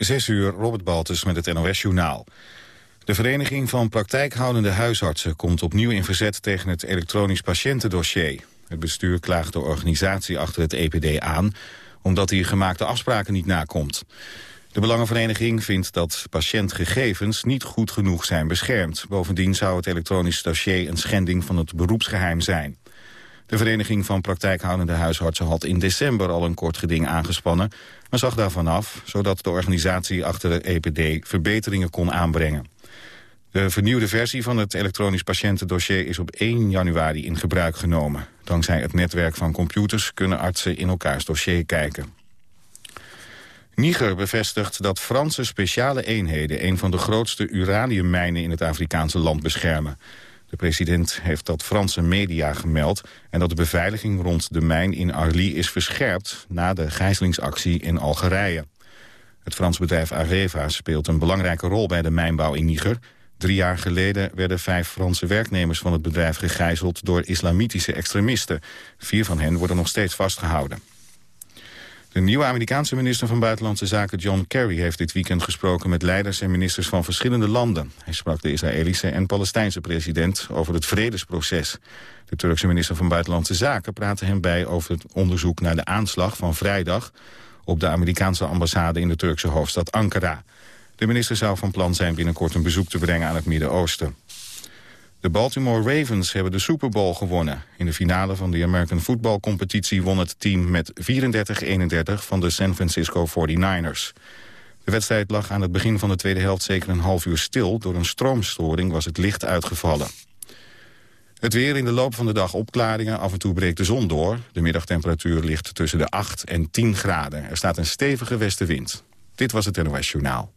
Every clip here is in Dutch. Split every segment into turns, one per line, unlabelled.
Zes uur, Robert Baltus met het NOS-journaal. De Vereniging van Praktijkhoudende Huisartsen komt opnieuw in verzet tegen het elektronisch patiëntendossier. Het bestuur klaagt de organisatie achter het EPD aan, omdat hij gemaakte afspraken niet nakomt. De Belangenvereniging vindt dat patiëntgegevens niet goed genoeg zijn beschermd. Bovendien zou het elektronisch dossier een schending van het beroepsgeheim zijn. De Vereniging van Praktijkhoudende Huisartsen had in december al een kort geding aangespannen, maar zag daarvan af, zodat de organisatie achter de EPD verbeteringen kon aanbrengen. De vernieuwde versie van het elektronisch patiëntendossier is op 1 januari in gebruik genomen. Dankzij het netwerk van computers kunnen artsen in elkaars dossier kijken. Niger bevestigt dat Franse speciale eenheden... een van de grootste uraniummijnen in het Afrikaanse land beschermen. De president heeft dat Franse media gemeld... en dat de beveiliging rond de mijn in Arly is verscherpt... na de gijzelingsactie in Algerije. Het Franse bedrijf Areva speelt een belangrijke rol bij de mijnbouw in Niger. Drie jaar geleden werden vijf Franse werknemers van het bedrijf gegijzeld... door islamitische extremisten. Vier van hen worden nog steeds vastgehouden. De nieuwe Amerikaanse minister van Buitenlandse Zaken John Kerry heeft dit weekend gesproken met leiders en ministers van verschillende landen. Hij sprak de Israëlische en Palestijnse president over het vredesproces. De Turkse minister van Buitenlandse Zaken praatte hem bij over het onderzoek naar de aanslag van vrijdag op de Amerikaanse ambassade in de Turkse hoofdstad Ankara. De minister zou van plan zijn binnenkort een bezoek te brengen aan het Midden-Oosten. De Baltimore Ravens hebben de Super Bowl gewonnen. In de finale van de American Football competitie won het team met 34-31 van de San Francisco 49ers. De wedstrijd lag aan het begin van de tweede helft zeker een half uur stil. Door een stroomstoring was het licht uitgevallen. Het weer in de loop van de dag opklaringen. Af en toe breekt de zon door. De middagtemperatuur ligt tussen de 8 en 10 graden. Er staat een stevige westenwind. Dit was het NOS Journaal.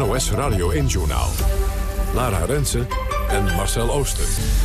Het NOS Radio 1-journaal. Lara Rensen en Marcel Ooster.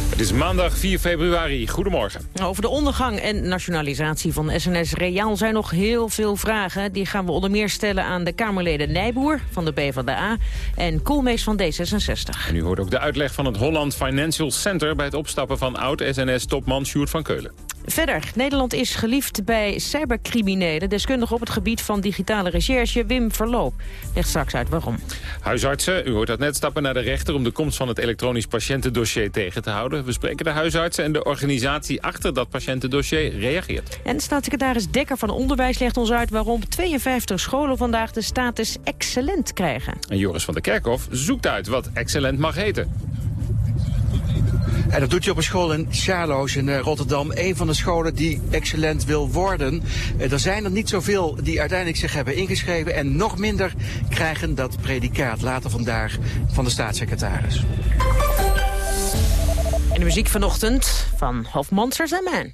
Het is maandag 4 februari. Goedemorgen.
Over de ondergang en nationalisatie van SNS Reaal zijn nog heel veel vragen. Die gaan we onder meer stellen aan de Kamerleden Nijboer van de PvdA en Koolmees van D66.
En u hoort ook de uitleg van het Holland Financial Center... bij het opstappen van oud-SNS-topman Sjoerd van Keulen.
Verder, Nederland is geliefd bij cybercriminelen. Deskundig op het gebied van digitale recherche, Wim Verloop. Legt straks uit waarom.
Huisartsen, u hoort dat net, stappen naar de rechter... om de komst van het elektronisch patiëntendossier tegen te houden. We spreken de huisartsen en de organisatie achter dat patiëntendossier reageert.
En staatssecretaris Dekker van Onderwijs legt ons uit... waarom 52 scholen vandaag de status excellent krijgen.
En Joris van der Kerkhof zoekt uit wat excellent mag heten.
En dat doet hij op een school in Charloes in eh, Rotterdam. Een van de scholen die excellent wil worden. Eh, er zijn er niet zoveel die uiteindelijk zich hebben ingeschreven. En nog minder krijgen dat predicaat later vandaag van de staatssecretaris.
En de muziek vanochtend van Hof Monsters and Men.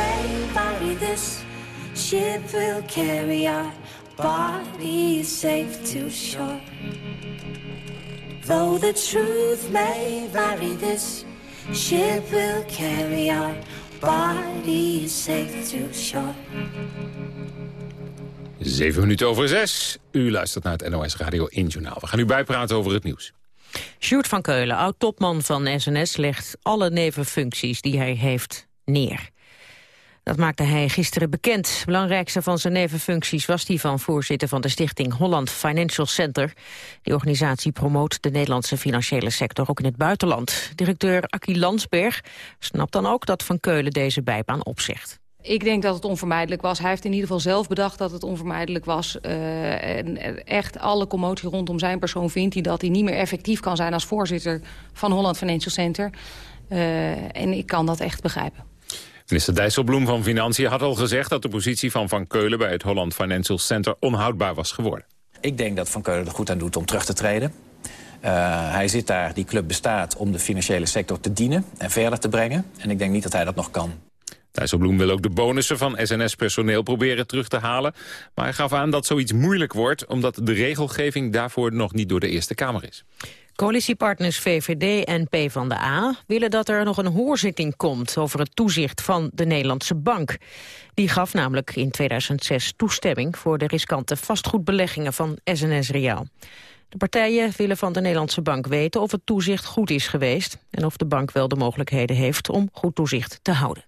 may vary, this ship will carry our bodies safe to shore. Though the truth may vary, this ship will carry our bodies safe to shore.
Zeven minuten over zes. U luistert naar het NOS Radio 1 Journaal. We gaan u bijpraten over het nieuws.
Sjoerd van Keulen, oud-topman van SNS, legt alle nevenfuncties die hij heeft neer. Dat maakte hij gisteren bekend. Belangrijkste van zijn nevenfuncties was die van voorzitter van de stichting Holland Financial Center. Die organisatie promoot de Nederlandse financiële sector ook in het buitenland. Directeur Akkie Landsberg snapt dan ook dat Van Keulen deze bijbaan opzegt.
Ik denk dat het onvermijdelijk was. Hij heeft in ieder geval zelf bedacht dat het onvermijdelijk was. Uh, en echt alle commotie rondom zijn persoon vindt hij dat hij niet meer effectief kan zijn als voorzitter van Holland Financial Center. Uh, en ik kan dat echt begrijpen.
Minister Dijsselbloem van Financiën had al gezegd dat de positie van Van Keulen bij het Holland Financial Center onhoudbaar was geworden.
Ik denk dat Van Keulen er goed aan doet om terug te treden. Uh, hij zit daar, die club bestaat om de financiële sector te dienen en verder te brengen. En ik denk niet dat hij dat nog kan.
Dijsselbloem wil ook de bonussen van SNS-personeel proberen terug te halen. Maar hij gaf aan dat zoiets moeilijk wordt... omdat de regelgeving daarvoor nog niet door de Eerste Kamer is.
Coalitiepartners VVD en PvdA willen dat er nog een hoorzitting komt... over het toezicht van de Nederlandse Bank. Die gaf namelijk in 2006 toestemming... voor de riskante vastgoedbeleggingen van SNS Reaal. De partijen willen van de Nederlandse Bank weten of het toezicht goed is geweest... en of de bank wel de mogelijkheden heeft om goed toezicht te houden.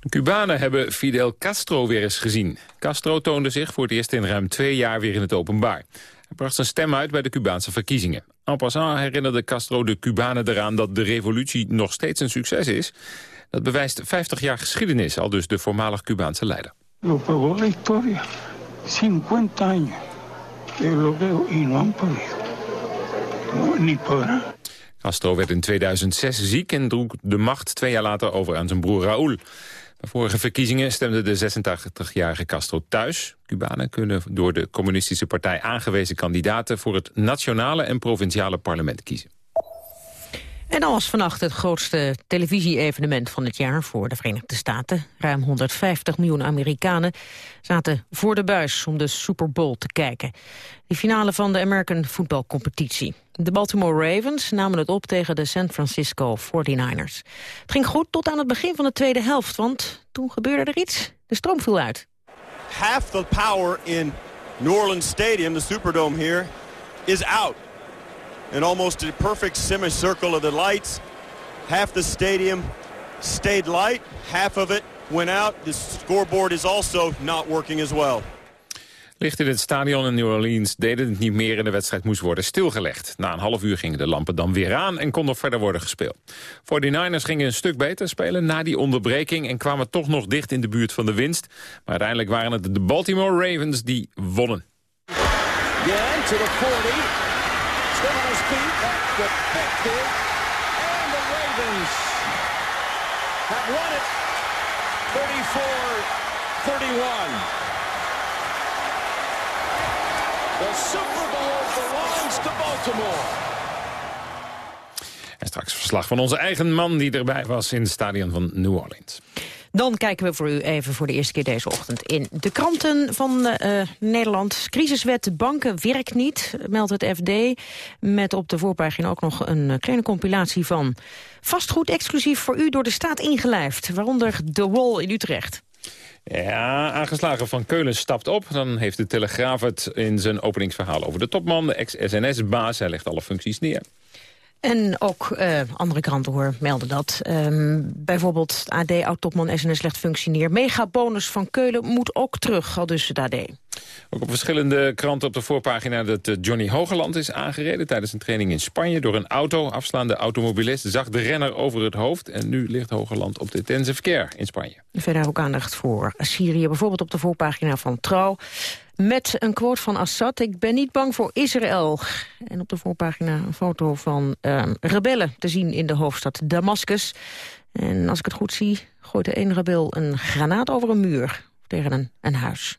De Cubanen hebben Fidel Castro weer eens gezien. Castro toonde zich voor het eerst in ruim twee jaar weer in het openbaar. Bracht zijn stem uit bij de Cubaanse verkiezingen. En passant herinnerde Castro de Cubanen eraan dat de revolutie nog steeds een succes is. Dat bewijst 50 jaar geschiedenis, al dus de voormalig Cubaanse leider.
Lo la historia. 50 años de bloqueo y no han podido. No, ni podrán.
Castro werd in 2006 ziek en droeg de macht twee jaar later over aan zijn broer Raúl. Bij vorige verkiezingen stemde de 86-jarige Castro thuis. Cubanen kunnen door de communistische partij aangewezen kandidaten... voor het nationale en provinciale parlement kiezen.
En dan was vannacht het grootste televisie-evenement van het jaar voor de Verenigde Staten. Ruim 150 miljoen Amerikanen zaten voor de buis om de Super Bowl te kijken. De finale van de American Football Competitie. De Baltimore Ravens namen het op tegen de San Francisco 49ers. Het ging goed tot aan het begin van de tweede helft, want toen gebeurde er iets. De stroom viel uit.
Half the power in New Orleans Stadium, the Superdome here, is out. In almost a perfect semicircle of the lights. Half the stadium stayed light, half of it went out. The scoreboard is also not working as well.
Licht in het stadion in New Orleans deden het niet meer en de wedstrijd moest worden stilgelegd. Na een half uur gingen de lampen dan weer aan en kon nog verder worden gespeeld. 49ers gingen een stuk beter spelen na die onderbreking en kwamen toch nog dicht in de buurt van de winst. Maar uiteindelijk waren het de Baltimore Ravens die wonnen.
Again to the 40. Still on his feet. That's the 50. And the Ravens have won it. 34-31. The Super Bowl belongs to Baltimore.
En straks verslag van onze eigen man die erbij was in het stadion van New Orleans.
Dan kijken we voor u even voor de eerste keer deze ochtend in de kranten van uh, Nederland. Crisiswet banken werkt niet, meldt het FD. Met op de voorpagina ook nog een kleine compilatie van vastgoed exclusief voor u door de staat ingelijfd. Waaronder de Wall in Utrecht.
Ja, aangeslagen van Keulen stapt op. Dan heeft de Telegraaf het in zijn openingsverhaal over de topman, de ex-SNS-baas. Hij legt alle functies neer.
En ook uh, andere kranten hoor, melden dat. Um, bijvoorbeeld AD, oud-topman SNS legt functie neer. Megabonus van Keulen moet ook terug, al dus het AD.
Ook op verschillende kranten op de voorpagina dat eh, Johnny Hogeland is aangereden... tijdens een training in Spanje door een auto. Afslaande automobilist zag de renner over het hoofd... en nu ligt Hogeland op de intensive care in Spanje.
Verder ook aandacht voor Syrië, bijvoorbeeld op de voorpagina van Trouw... Met een quote van Assad, ik ben niet bang voor Israël. En op de voorpagina een foto van uh, rebellen te zien in de hoofdstad Damascus. En als ik het goed zie, gooit de een rebel een granaat over een muur tegen een, een huis.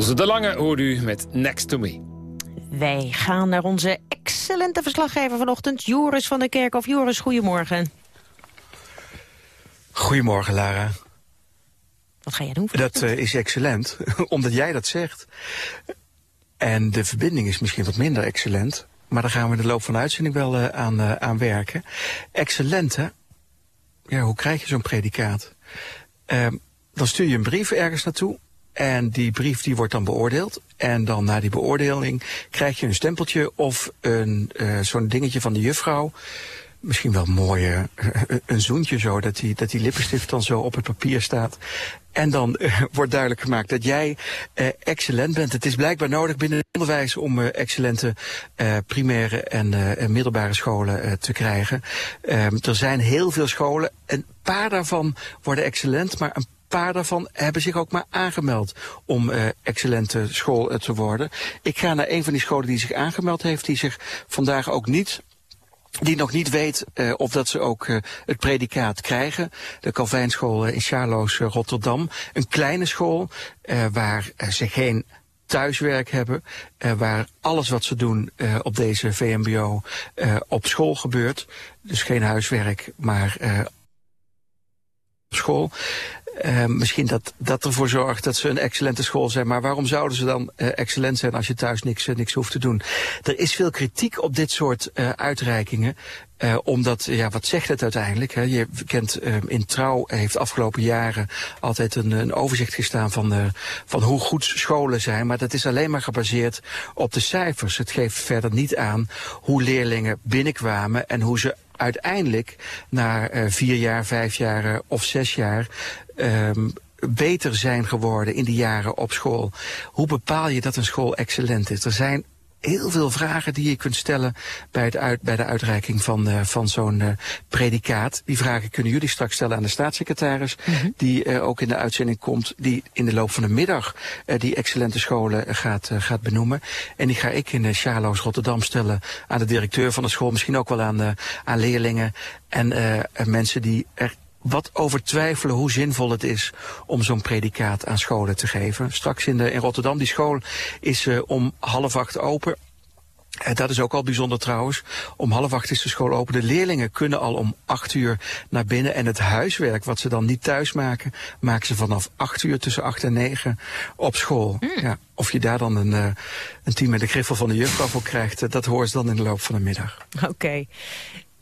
Ilse de Lange hoort u met Next to Me.
Wij gaan naar onze excellente verslaggever vanochtend, Joris van der Kerkhof. Joris, goedemorgen.
Goedemorgen, Lara.
Wat ga jij doen?
Dat uh, is excellent, omdat jij dat zegt. En de verbinding is misschien wat minder excellent. Maar daar gaan we in de loop van de uitzending wel uh, aan, uh, aan werken. Excellent, hè? Ja, hoe krijg je zo'n predicaat? Ehm, dan stuur je een brief ergens naartoe. En die brief die wordt dan beoordeeld. En dan na die beoordeling krijg je een stempeltje of een zo'n dingetje van de juffrouw misschien wel mooi, een zoentje zo, dat die, dat die lippenstift dan zo op het papier staat. En dan wordt duidelijk gemaakt dat jij excellent bent. Het is blijkbaar nodig binnen het onderwijs om excellente primaire en middelbare scholen te krijgen. Ehm, er zijn heel veel scholen, een paar daarvan worden excellent, maar een paar daarvan hebben zich ook maar aangemeld om uh, excellente school te worden. Ik ga naar een van die scholen die zich aangemeld heeft, die zich vandaag ook niet die nog niet weet uh, of dat ze ook het predicaat krijgen. De Calvijnschool in Charloes, Rotterdam. Een kleine school waar ze geen thuiswerk hebben, waar alles wat ze doen op deze VMBO op school gebeurt. Dus geen huiswerk, maar op school. Uh, misschien dat dat ervoor zorgt dat ze een excellente school zijn. Maar waarom zouden ze dan uh, excellent zijn als je thuis niks, uh, niks hoeft te doen? Er is veel kritiek op dit soort uitreikingen. Omdat, ja, wat zegt het uiteindelijk? Hè? Je kent, in Trouw heeft afgelopen jaren altijd een, een overzicht gestaan van, van hoe goed scholen zijn. Maar dat is alleen maar gebaseerd op de cijfers. Het geeft verder niet aan hoe leerlingen binnenkwamen en hoe ze uiteindelijk na vier jaar, vijf jaar of zes jaar um, beter zijn geworden in die jaren op school. Hoe bepaal je dat een school excellent is? Er zijn heel veel vragen die je kunt stellen bij, het uit, bij de uitreiking van, uh, van zo'n uh, predicaat. Die vragen kunnen jullie straks stellen aan de staatssecretaris, mm -hmm. die uh, ook in de uitzending komt, die in de loop van de middag die excellente scholen gaat, gaat benoemen. En die ga ik in Charloes Rotterdam stellen aan de directeur van de school, misschien ook wel aan, aan leerlingen en mensen die er wat over twijfelen hoe zinvol het is om zo'n predicaat aan scholen te geven. Straks in, de, in Rotterdam, die school is uh, om half acht open. Uh, dat is ook al bijzonder trouwens. Om half acht is de school open. De leerlingen kunnen al om acht uur naar binnen. En het huiswerk, wat ze dan niet thuis maken, maken ze vanaf acht uur tussen acht en negen op school. Mm. Ja, of je daar dan een, uh, een team met de griffel van de juffrouw voor krijgt, dat hoort ze dan in de loop van de middag.
Oké. Okay.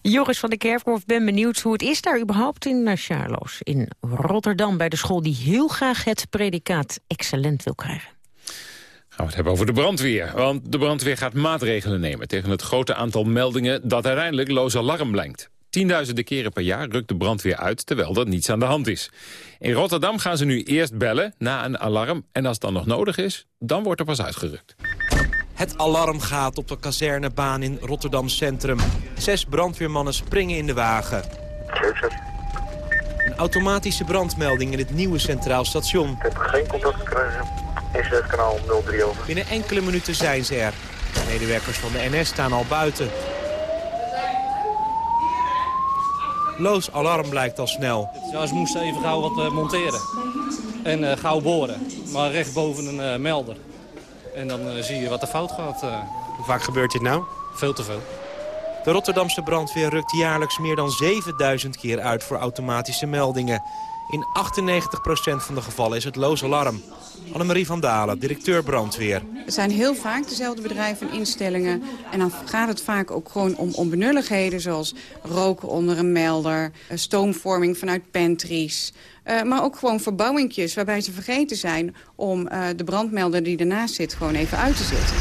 Joris van de Kerkhof, ben benieuwd hoe het is daar überhaupt in Charloes, in Rotterdam, bij de school die heel graag het predicaat excellent wil krijgen.
Gaan we het hebben over de brandweer. Want de brandweer gaat maatregelen nemen tegen het grote aantal meldingen dat uiteindelijk loos alarm blinkt. Tienduizenden keren per jaar rukt de brandweer uit, terwijl er niets aan de hand is. In Rotterdam gaan ze nu eerst bellen na een alarm. En als het dan nog nodig is, dan wordt er pas uitgerukt.
Het alarm gaat op de kazernebaan in Rotterdam Centrum. Zes brandweermannen springen in de wagen. Een automatische brandmelding in het nieuwe Centraal Station. Ik
heb geen contact gekregen. het kanaal 03 over.
Binnen enkele minuten zijn ze er. Medewerkers van de NS staan al buiten. Loos alarm blijkt al snel.
Ja, ze moesten even gauw wat uh, monteren. En uh, gauw boren. Maar recht boven een uh, melder. En dan uh, zie je wat er fout gaat. Uh.
Hoe vaak gebeurt dit nou?
Veel te veel.
De Rotterdamse brandweer rukt jaarlijks meer dan 7000 keer uit voor automatische meldingen. In 98% van de gevallen is het loos alarm. Annemarie van Dalen, directeur brandweer.
Het zijn heel vaak dezelfde bedrijven en instellingen. En dan gaat het vaak ook gewoon om onbenulligheden... zoals roken onder een melder, stoomvorming vanuit pantries... Uh, maar ook gewoon verbouwingjes waarbij ze vergeten zijn... om uh, de brandmelder die ernaast zit gewoon even uit te zetten.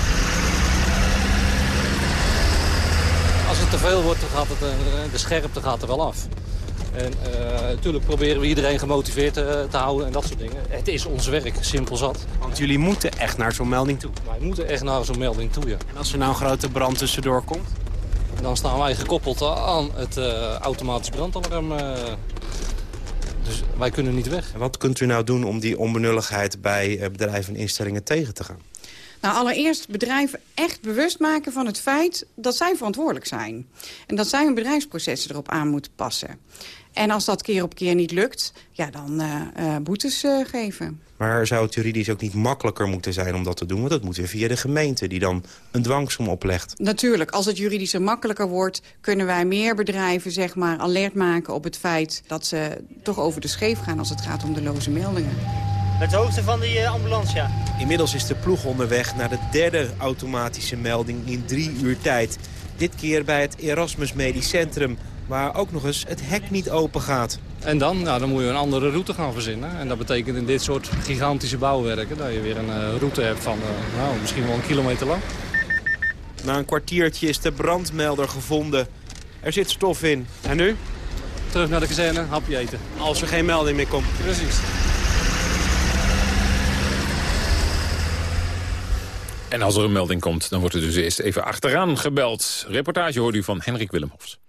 Als het te veel wordt, dan gaat het, de scherpte gaat er wel af. En natuurlijk proberen we iedereen gemotiveerd te houden en dat soort dingen. Het is ons werk, simpel zat.
Want jullie moeten echt naar zo'n melding toe?
Wij moeten echt naar zo'n melding toe, ja.
En als er nou een grote brand tussendoor komt?
Dan staan wij gekoppeld aan het automatisch brandalarm dus wij kunnen niet weg.
En wat kunt u nou doen om die onbenulligheid bij eh, bedrijven en instellingen tegen te gaan?
Nou, allereerst bedrijven echt bewust maken van het feit dat zij verantwoordelijk zijn. En dat zij hun bedrijfsprocessen erop aan moeten passen. En als dat keer op keer niet lukt, ja, dan boetes geven.
Maar zou het juridisch ook niet makkelijker moeten zijn om dat te doen? Want dat moet weer via de gemeente die dan een dwangsom oplegt.
Natuurlijk, als het juridisch makkelijker wordt... kunnen wij meer bedrijven zeg maar, alert maken op het feit... dat ze toch over de scheef gaan als het gaat om de loze meldingen.
Met de hoogte van die ambulance, ja.
Inmiddels is de ploeg onderweg naar de derde automatische melding in drie uur tijd. Dit keer bij het Erasmus Medisch Centrum, waar ook nog eens het hek niet open gaat.
En dan, nou, dan moet je een andere route gaan verzinnen. En dat betekent in dit soort gigantische bouwwerken... dat je weer een uh, route hebt van uh, nou, misschien wel een kilometer lang.
Na een kwartiertje is de brandmelder gevonden. Er zit stof in. En nu?
Terug naar de kazerne, hapje eten.
Als er geen melding meer komt.
Precies.
En als er een melding komt, dan wordt er dus eerst even achteraan gebeld. Reportage hoort u van Henrik Willemhofs.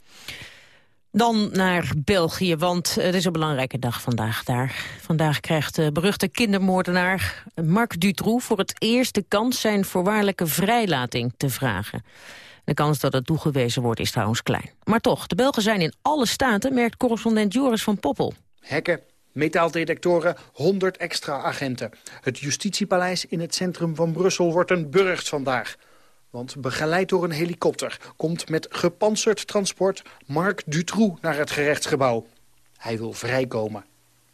Dan naar België, want het is een belangrijke dag vandaag daar. Vandaag krijgt de beruchte kindermoordenaar Marc Dutroux... voor het eerst de kans zijn voorwaardelijke vrijlating te vragen. De kans dat het toegewezen wordt is trouwens klein. Maar toch, de Belgen zijn in alle staten, merkt correspondent Joris van Poppel.
Hekken, metaaldetectoren, 100 extra agenten. Het justitiepaleis in het centrum van Brussel wordt een burcht vandaag... Want begeleid door een helikopter komt met gepantserd transport Marc Dutroux naar het gerechtsgebouw. Hij wil vrijkomen.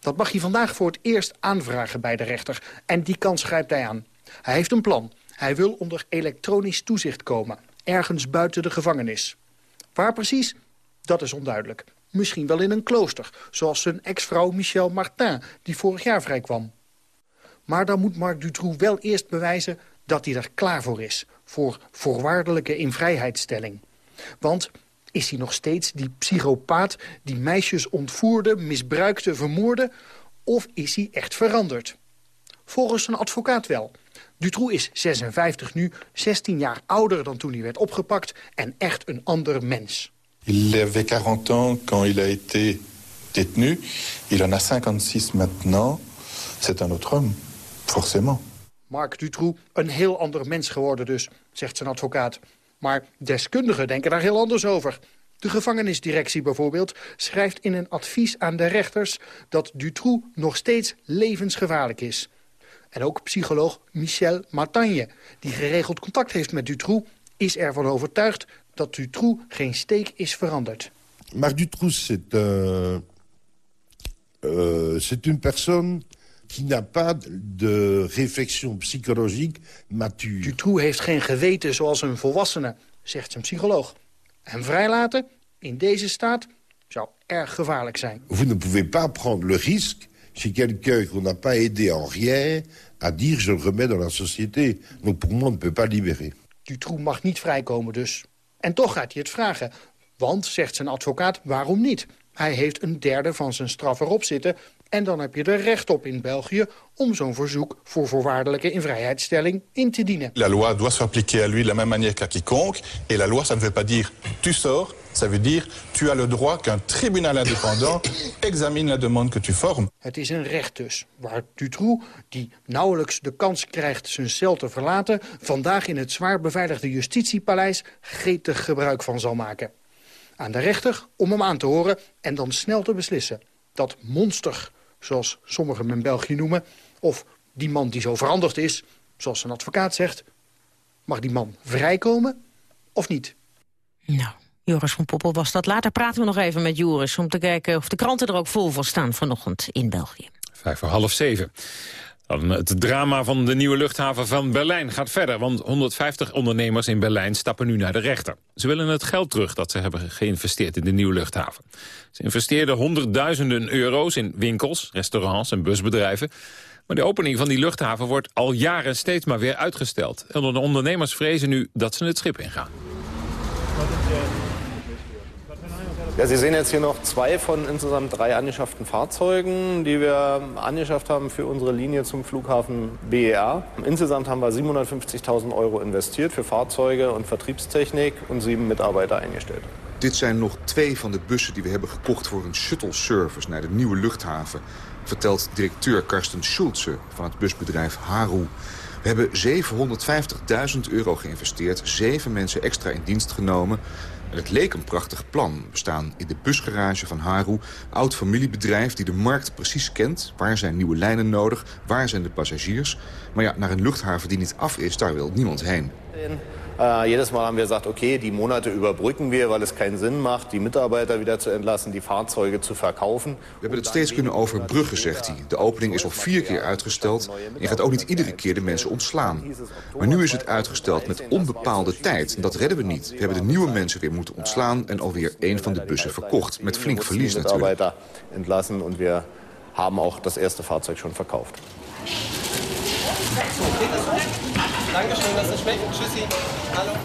Dat mag hij vandaag voor het eerst aanvragen bij de rechter. En die kans grijpt hij aan. Hij heeft een plan. Hij wil onder elektronisch toezicht komen. Ergens buiten de gevangenis. Waar precies? Dat is onduidelijk. Misschien wel in een klooster, zoals zijn ex-vrouw Michel Martin, die vorig jaar vrijkwam. Maar dan moet Marc Dutroux wel eerst bewijzen dat hij er klaar voor is voor voorwaardelijke invrijheidstelling. Want is hij nog steeds die psychopaat die meisjes ontvoerde, misbruikte, vermoorde... of is hij echt veranderd? Volgens een advocaat wel. Dutroux is 56 nu, 16 jaar ouder dan toen hij werd opgepakt... en echt een ander mens.
Il avait 40 ans quand il a été détenu. Il en a 56 maintenant. C'est un autre homme, forcément.
Marc Dutroux een heel ander mens geworden dus, zegt zijn advocaat. Maar deskundigen denken daar heel anders over. De gevangenisdirectie bijvoorbeeld schrijft in een advies aan de rechters... dat Dutroux nog steeds levensgevaarlijk is. En ook psycholoog Michel Martagne, die geregeld contact heeft met Dutroux... is ervan overtuigd dat Dutroux geen steek is veranderd.
Marc Dutroux, c'est uh, uh, une personne qui n'a pas de réflexion psychologique mature.
Dutroux heeft geen geweten zoals een volwassene, zegt zijn psycholoog. En vrijlaten, in deze staat, zou erg gevaarlijk zijn.
Vous ne pouvez pas prendre le risque chez quelqu'un qu'on n'a pas aidé en rien à dire je le remets dans la société. Donc pour moi, on ne peut pas libérer.
Dutroux mag niet vrijkomen dus. En toch gaat hij het vragen. Want, zegt zijn advocaat, waarom niet? Hij heeft een derde van zijn straf erop zitten... En dan heb je er recht op in België om zo'n verzoek voor voorwaardelijke invrijheidstelling in te dienen.
La loi doit s'appliquer à lui de la même manière qu'à quiconque. Et la loi, ça ne veut pas dire tu sors, ça veut dire tu as le droit qu'un tribunal indépendant examine la demande que tu formes.
Het is een recht dus, waar Dutroux, die nauwelijks de kans krijgt zijn cel te verlaten, vandaag in het zwaar beveiligde justitiepaleis gretig gebruik van zal maken. Aan de rechter om hem aan te horen en dan snel te beslissen. Dat monster zoals sommigen hem in België noemen... of die man die zo veranderd is, zoals een advocaat zegt... mag die man vrijkomen of niet?
Nou, Joris van Poppel was dat. Later praten we nog even met Joris... om te kijken of de kranten er ook vol van staan vanochtend in België.
Vijf voor half zeven. Het drama van de nieuwe luchthaven van Berlijn gaat verder... want 150 ondernemers in Berlijn stappen nu naar de rechter. Ze willen het geld terug dat ze hebben geïnvesteerd in de nieuwe luchthaven. Ze investeerden honderdduizenden euro's in winkels, restaurants en busbedrijven. Maar de opening van die luchthaven wordt al jaren steeds maar weer uitgesteld. En de ondernemers vrezen nu dat ze het schip ingaan.
Ja, Sie sehen jetzt hier noch zwei von insgesamt drei angeschafften Fahrzeugen, die wir angeschafft haben für unsere Linie zum Flughafen BER. Insgesamt haben wir 750.000 Euro investiert für Fahrzeuge und Vertriebstechnik und sieben Mitarbeiter eingestellt.
Dit zijn nog twee van de bussen die we hebben gekocht voor een shuttle service naar de nieuwe luchthaven, vertelt directeur Karsten Schulze van het busbedrijf Haru. We hebben 750.000 euro geïnvesteerd, zeven mensen extra in dienst genomen En het leek een prachtig plan. We staan in de busgarage van Haru, oud familiebedrijf die de markt precies kent. Waar zijn nieuwe lijnen nodig? Waar zijn de passagiers? Maar ja, naar een luchthaven die niet af is, daar wil niemand heen.
Äh, jedes Mal haben wir gesagt, okay, die Monate überbrücken wir, weil es keinen Sinn macht, die Mitarbeiter wieder zu entlassen, die Fahrzeuge zu verkaufen.
We hebben het steeds kunnen overbruggen, zegt hij. De opening is al vier keer uitgesteld. Je gaat ook niet iedere keer de mensen ontslaan. Maar nu is het uitgesteld met onbepaalde tijd. En dat redden we niet. We hebben de nieuwe mensen weer moeten ontslaan... en alweer één van de bussen verkocht. Met flink verlies natuurlijk.
Entlassen und wir haben auch das erste Fahrzeug schon verkauft.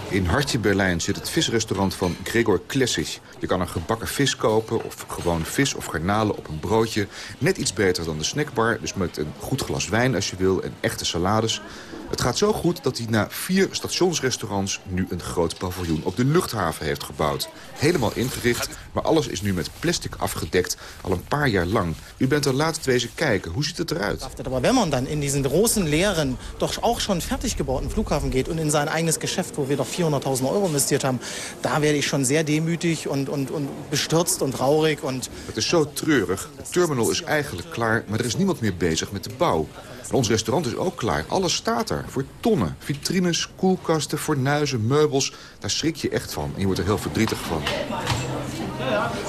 In Hartje Berlijn zit het visrestaurant van Gregor Klessig. Je kan een gebakken vis kopen of gewoon vis of garnalen op een broodje. Net iets beter dan de snackbar, dus met een goed glas wijn als je wil en echte salades. Het gaat zo goed dat hij na vier stationsrestaurants nu een groot paviljoen op de luchthaven heeft gebouwd. Helemaal ingericht, maar alles is nu met plastic afgedekt, al een paar jaar lang. U bent er laatst wezen kijken, hoe ziet het eruit?
Aber wenn man dann in diesen großen, leeren, doch auch schon fertig gebauten Flughafen geht und in sein eigenes Geschäft, wo wir doch 400.000 Euro investiert haben, da werde ich schon sehr demütig und, und, und bestürzt und traurig. Und
Het is zo treurig. Het terminal is eigenlijk klaar, maar er is niemand meer bezig met de bouw. En ons restaurant is ook klaar. Alles staat er. Voor tonnen. Vitrines, koelkasten, fornuizen, meubels. Daar schrik je echt van. En je wordt er heel verdrietig van.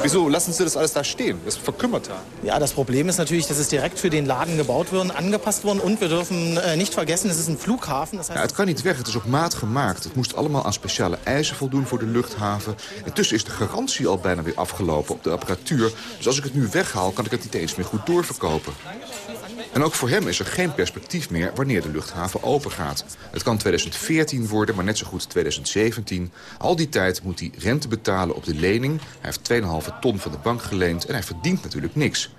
Wieso lassen Sie das alles da stehen? Das verkümmert da.
Ja, das Problem ist natürlich, dass es direkt für den Laden gebaut wird, angepasst worden. Und wir dürfen äh, nicht vergessen, es ist ein Flughafen. Das heißt,
Ja, het kan niet weg. Het is op maat gemaakt. Het moest allemaal aan speciale eisen voldoen voor de luchthaven. Intussen is de garantie al bijna weer afgelopen op de apparatuur. Dus als ik het nu weghaal, kan ik het niet eens meer goed doorverkopen. En ook voor hem is er geen perspectief meer wanneer de luchthaven open gaat. Het kan 2014 worden, maar net zo goed 2017. Al die tijd moet hij rente betalen op de lening. Hij heeft 2,5 ton van de bank geleend en hij verdient natuurlijk niks.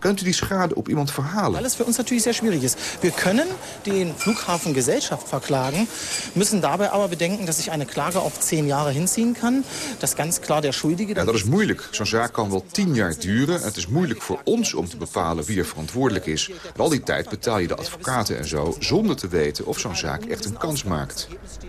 Kunt u die schade op iemand verhalen?
Weil es für uns natürlich sehr schwierig ist. Wir können den Flughafen Gesellschaft verklagen, müssen dabei aber bedenken, dass sich eine Klage auf zehn Jahre hinziehen kann. Das ganz klar der Schuldige.
Ja, dat is moeilijk. Zo'n zaak kan wel tien jaar duren. Het is moeilijk voor ons om te bepalen wie er verantwoordelijk is. En al die tijd betaal je de advocaten en zo... zonder te weten of zo'n zaak echt een kans maakt.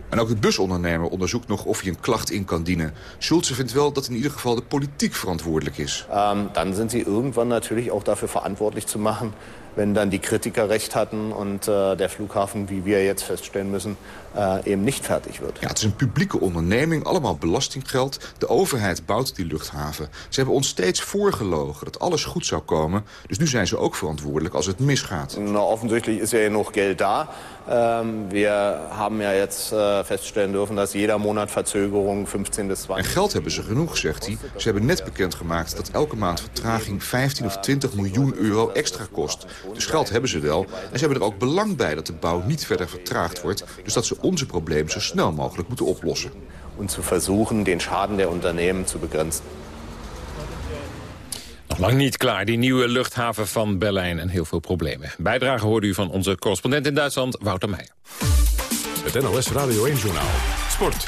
En ook de busondernemer onderzoekt nog of hij een klacht in kan dienen. Schulze vindt wel dat in ieder geval de politiek verantwoordelijk is.
Ähm, dann sind sie irgendwann natürlich auch dafür verantwortlich zu machen, wenn dann die Kritiker recht hatten und äh, der Flughafen, wie wir jetzt feststellen müssen, äh, eben nicht fertig wird.
Ja, het is een publieke onderneming, allemaal belastinggeld. De overheid bouwt die luchthaven. Ze hebben ons steeds voorgelogen dat alles goed zou komen. Dus nu zijn ze ook verantwoordelijk als het misgaat.
Na, offensichtlich ist ja genug Geld da. Ähm, wir haben ja jetzt äh, feststellen dürfen, dass jeder Monat Verzögerung 15 bis 20...
En geld hebben ze genoeg, zegt hij. Ze hebben net bekendgemaakt dat elke maand vertraging 15 of 20 miljoen euro extra kost. Dus geld hebben ze wel. En ze hebben er ook belang bij dat de bouw niet verder vertraagd wordt. Dus dat ze onze problemen zo snel mogelijk moeten oplossen.
Und zu versuchen, den Schaden der Unternehmen zu begrenzen.
Nog lang niet klaar, die nieuwe luchthaven van Berlijn en heel veel problemen. Bijdrage hoorde u van onze correspondent in Duitsland, Wouter Meijer.
Het NOS Radio 1-journaal. Sport.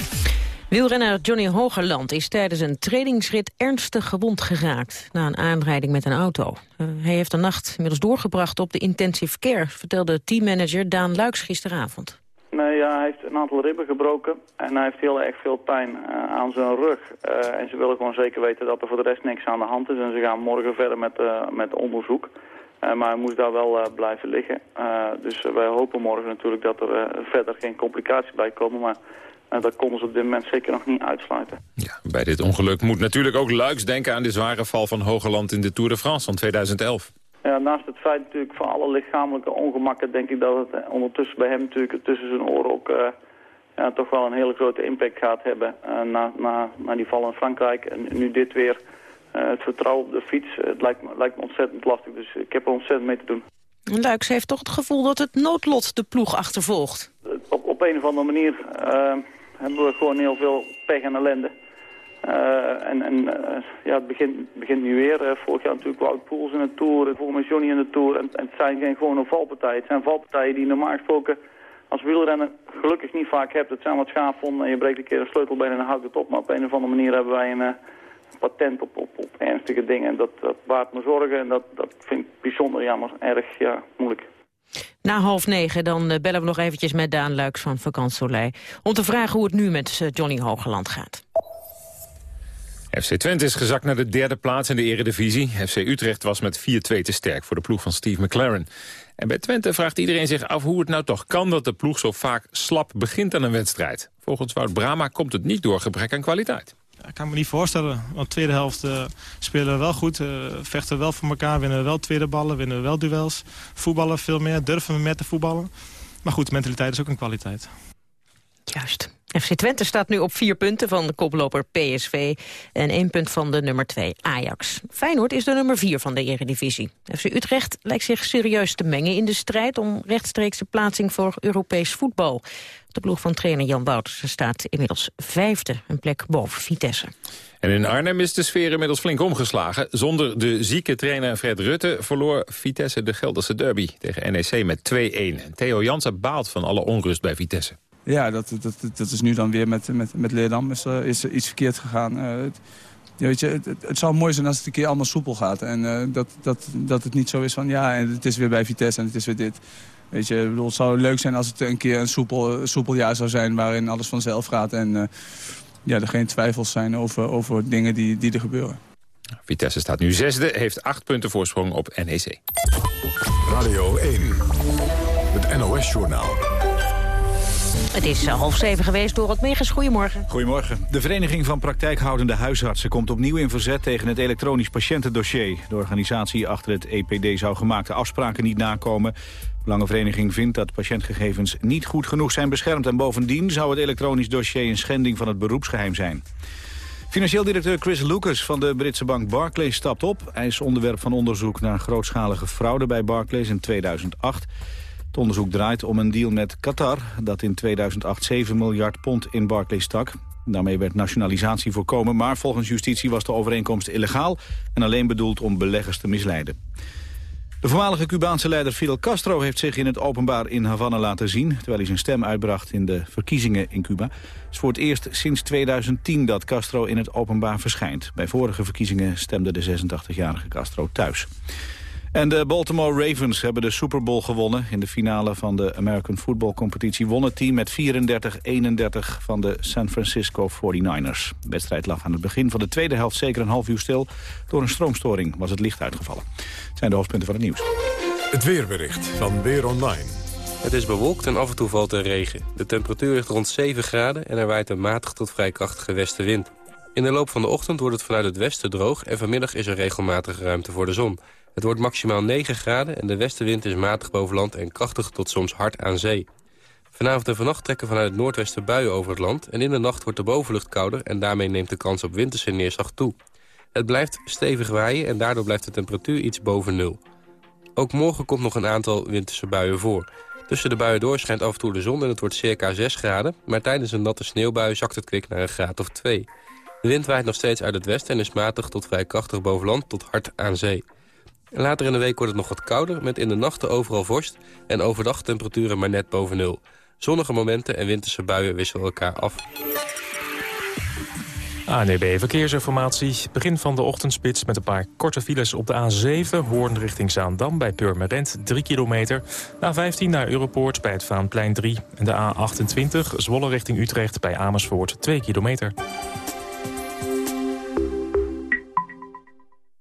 Wielrenner Johnny Hogerland is tijdens een trainingsrit ernstig gewond geraakt na een aanrijding met een auto. Uh, hij heeft de nacht inmiddels doorgebracht op de intensive care, vertelde teammanager Daan Luiks gisteravond.
Nee, ja, hij heeft een aantal ribben gebroken en hij heeft heel erg veel pijn uh, aan zijn rug. Uh, en ze willen gewoon zeker weten dat er voor de rest niks aan de hand is. En ze gaan morgen verder met, uh, met onderzoek. maar hij moest daar wel blijven liggen. dus wij hopen morgen natuurlijk dat er verder geen complicaties bij komen. Maar dat konden ze op dit moment zeker nog niet uitsluiten.
Ja, bij dit ongeluk moet natuurlijk ook Luiks denken aan de zware val van Hogerland in de Tour de France van 2011.
Ja, naast het feit natuurlijk van alle lichamelijke ongemakken... denk ik dat het ondertussen bij hem natuurlijk tussen zijn oren ook... Uh, ja, toch wel een hele grote impact gaat hebben uh, na, na, na die val in Frankrijk. En nu dit weer, uh, het vertrouwen op de fiets, het lijkt me, lijkt me ontzettend lastig. Dus ik heb er ontzettend mee te doen.
Luiks heeft toch het gevoel dat het noodlot de ploeg achtervolgt?
Op, op een of andere manier hebben we gewoon heel veel pech en ellende. Uh, en en uh, ja, het begint, begint nu weer. Vorig jaar natuurlijk Wout Poels in de Tour, volgens mij Johnny in de Tour. En, en het zijn geen gewone valpartijen. Het zijn valpartijen die normaal gesproken als wielrenner gelukkig niet vaak hebt. Het zijn wat schaafvonden en je breekt een keer een sleutelbeen en dan houdt het op. Maar op een of andere manier hebben wij een patent op, op, op ernstige dingen. En dat, dat baart me zorgen en dat, dat vind ik bijzonder jammer. Erg ja, moeilijk.
Na half negen dan bellen we nog eventjes met Daan Luiks van Vakant Soleil... om te vragen hoe het nu met Johnny Hogeland gaat.
FC Twente is gezakt naar de derde plaats in de eredivisie. FC Utrecht was met 4-2 te sterk voor de ploeg van Steve McLaren. En bij Twente vraagt iedereen zich af hoe het nou toch kan... dat de ploeg zo vaak slap begint aan een wedstrijd. Volgens Wout Brama komt het niet door gebrek aan kwaliteit.
Ik kan me niet voorstellen, want de tweede helft uh, spelen we wel goed. Uh, vechten we wel voor elkaar, winnen we wel tweede ballen, winnen we wel duels. Voetballen veel meer, durven we meer te voetballen. Maar goed, mentaliteit is ook een kwaliteit.
Juist. FC Twente staat nu op vier punten van de koploper PSV... en één punt van de nummer twee Ajax. Feyenoord is de nummer vier van de Eredivisie. FC Utrecht lijkt zich serieus te mengen in de strijd... om rechtstreekse plaatsing voor Europees voetbal. De ploeg van trainer Jan Wouters staat inmiddels vijfde... een plek boven Vitesse.
En in Arnhem is de sfeer inmiddels flink omgeslagen. Zonder de zieke trainer Fred Rutte verloor Vitesse de Gelderse derby tegen NEC met 2-1. Theo Jansen baalt van alle onrust bij Vitesse.
Ja, dat, dat, dat is nu dan weer met, met, met Leerdam is, uh, is iets verkeerd gegaan. Uh, het, weet je, het, het, zou mooi zijn als het een keer allemaal soepel gaat. En uh, dat, dat, dat het niet zo is van ja, en het is weer bij Vitesse en het is weer dit. Weet je, bedoel, het zou leuk zijn als het een keer een soepel, soepel jaar zou zijn... waarin alles vanzelf gaat en ja, er geen twijfels zijn over, over dingen die, die er gebeuren.
Vitesse staat nu zesde, heeft acht punten voorsprong op NEC.
Radio 1, het NOS-journaal.
Het is eh, half zeven geweest, door het Megens. Goedemorgen.
Goedemorgen. De Vereniging van Praktijkhoudende Huisartsen komt opnieuw in verzet tegen het elektronisch patiëntendossier. De organisatie achter het EPD zou gemaakte afspraken niet nakomen. De Belangenvereniging vindt dat patiëntgegevens niet goed genoeg zijn beschermd... en bovendien zou het elektronisch dossier een schending van het beroepsgeheim zijn. Financieel directeur Chris Lucas van de Britse bank Barclays stapt op. Hij is onderwerp van onderzoek naar grootschalige fraude bij Barclays in 2008... Het onderzoek draait om een deal met Qatar... dat in 2008 7 miljard pond in Barclays stak. Daarmee werd nationalisatie voorkomen, maar volgens justitie was de overeenkomst illegaal... en alleen bedoeld om beleggers te misleiden. De voormalige Cubaanse leider Fidel Castro heeft zich in het openbaar in Havana laten zien... terwijl hij zijn stem uitbracht in de verkiezingen in Cuba. Het is voor het eerst sinds 2010 dat Castro in het openbaar verschijnt. Bij vorige verkiezingen stemde de 86-jarige Castro thuis. En de Baltimore Ravens hebben de Super Bowl gewonnen. In de finale van de American Football Competitie won het team met 34-31 van de San Francisco 49ers. De wedstrijd lag aan het begin van de tweede helft zeker een half uur stil. Door een stroomstoring was het licht uitgevallen. Het zijn de hoofdpunten van het nieuws.
Het weerbericht van Weer Online.
Het is bewolkt en af en toe valt er regen. De temperatuur ligt rond 7 graden en er waait een matig tot vrij krachtige westenwind. In de loop van de ochtend wordt het vanuit het westen droog... en vanmiddag is er regelmatig ruimte voor de zon. Het wordt maximaal 9 graden en de westenwind is matig boven land en krachtig tot soms hard aan zee. Vanavond en vannacht trekken vanuit het noordwesten buien over het land... en in de nacht wordt de bovenlucht kouder en daarmee neemt de kans op winterse neerslag toe. Het blijft stevig waaien en daardoor blijft de temperatuur iets boven nul. Ook morgen komt nog een aantal winterse buien voor. Tussen de buien door schijnt af en toe de zon en het wordt circa 6 graden... maar tijdens een natte sneeuwbui zakt het kwik naar een graad of 2. De wind waait nog steeds uit het westen en is matig tot vrij krachtig boven land tot hard aan zee. Later in de week wordt het nog wat kouder, met in de nachten overal vorst... en overdag temperaturen maar net boven nul. Zonnige momenten en winterse buien wisselen elkaar af.
ANEB Verkeersinformatie. Begin van de ochtendspits met een paar korte files op de A7... Hoorn richting Zaandam bij Purmerend, 3 kilometer. De A15 naar Europoort bij het Vaanplein 3. En de A28 Zwolle richting Utrecht bij Amersfoort, 2 kilometer.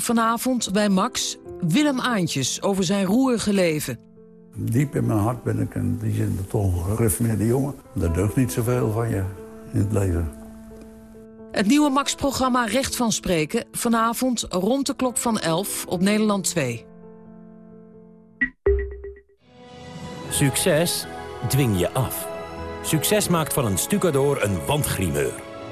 Vanavond bij Max Willem Aantjes over zijn roerige leven.
Diep in mijn hart ben ik een, die zin, toch een jongen. Er deugt niet zoveel van je in het leven.
Het nieuwe Max-programma Recht van Spreken. Vanavond rond de klok van 11 op Nederland 2.
Succes dwing je af. Succes maakt van een stucador een wandgrimeur.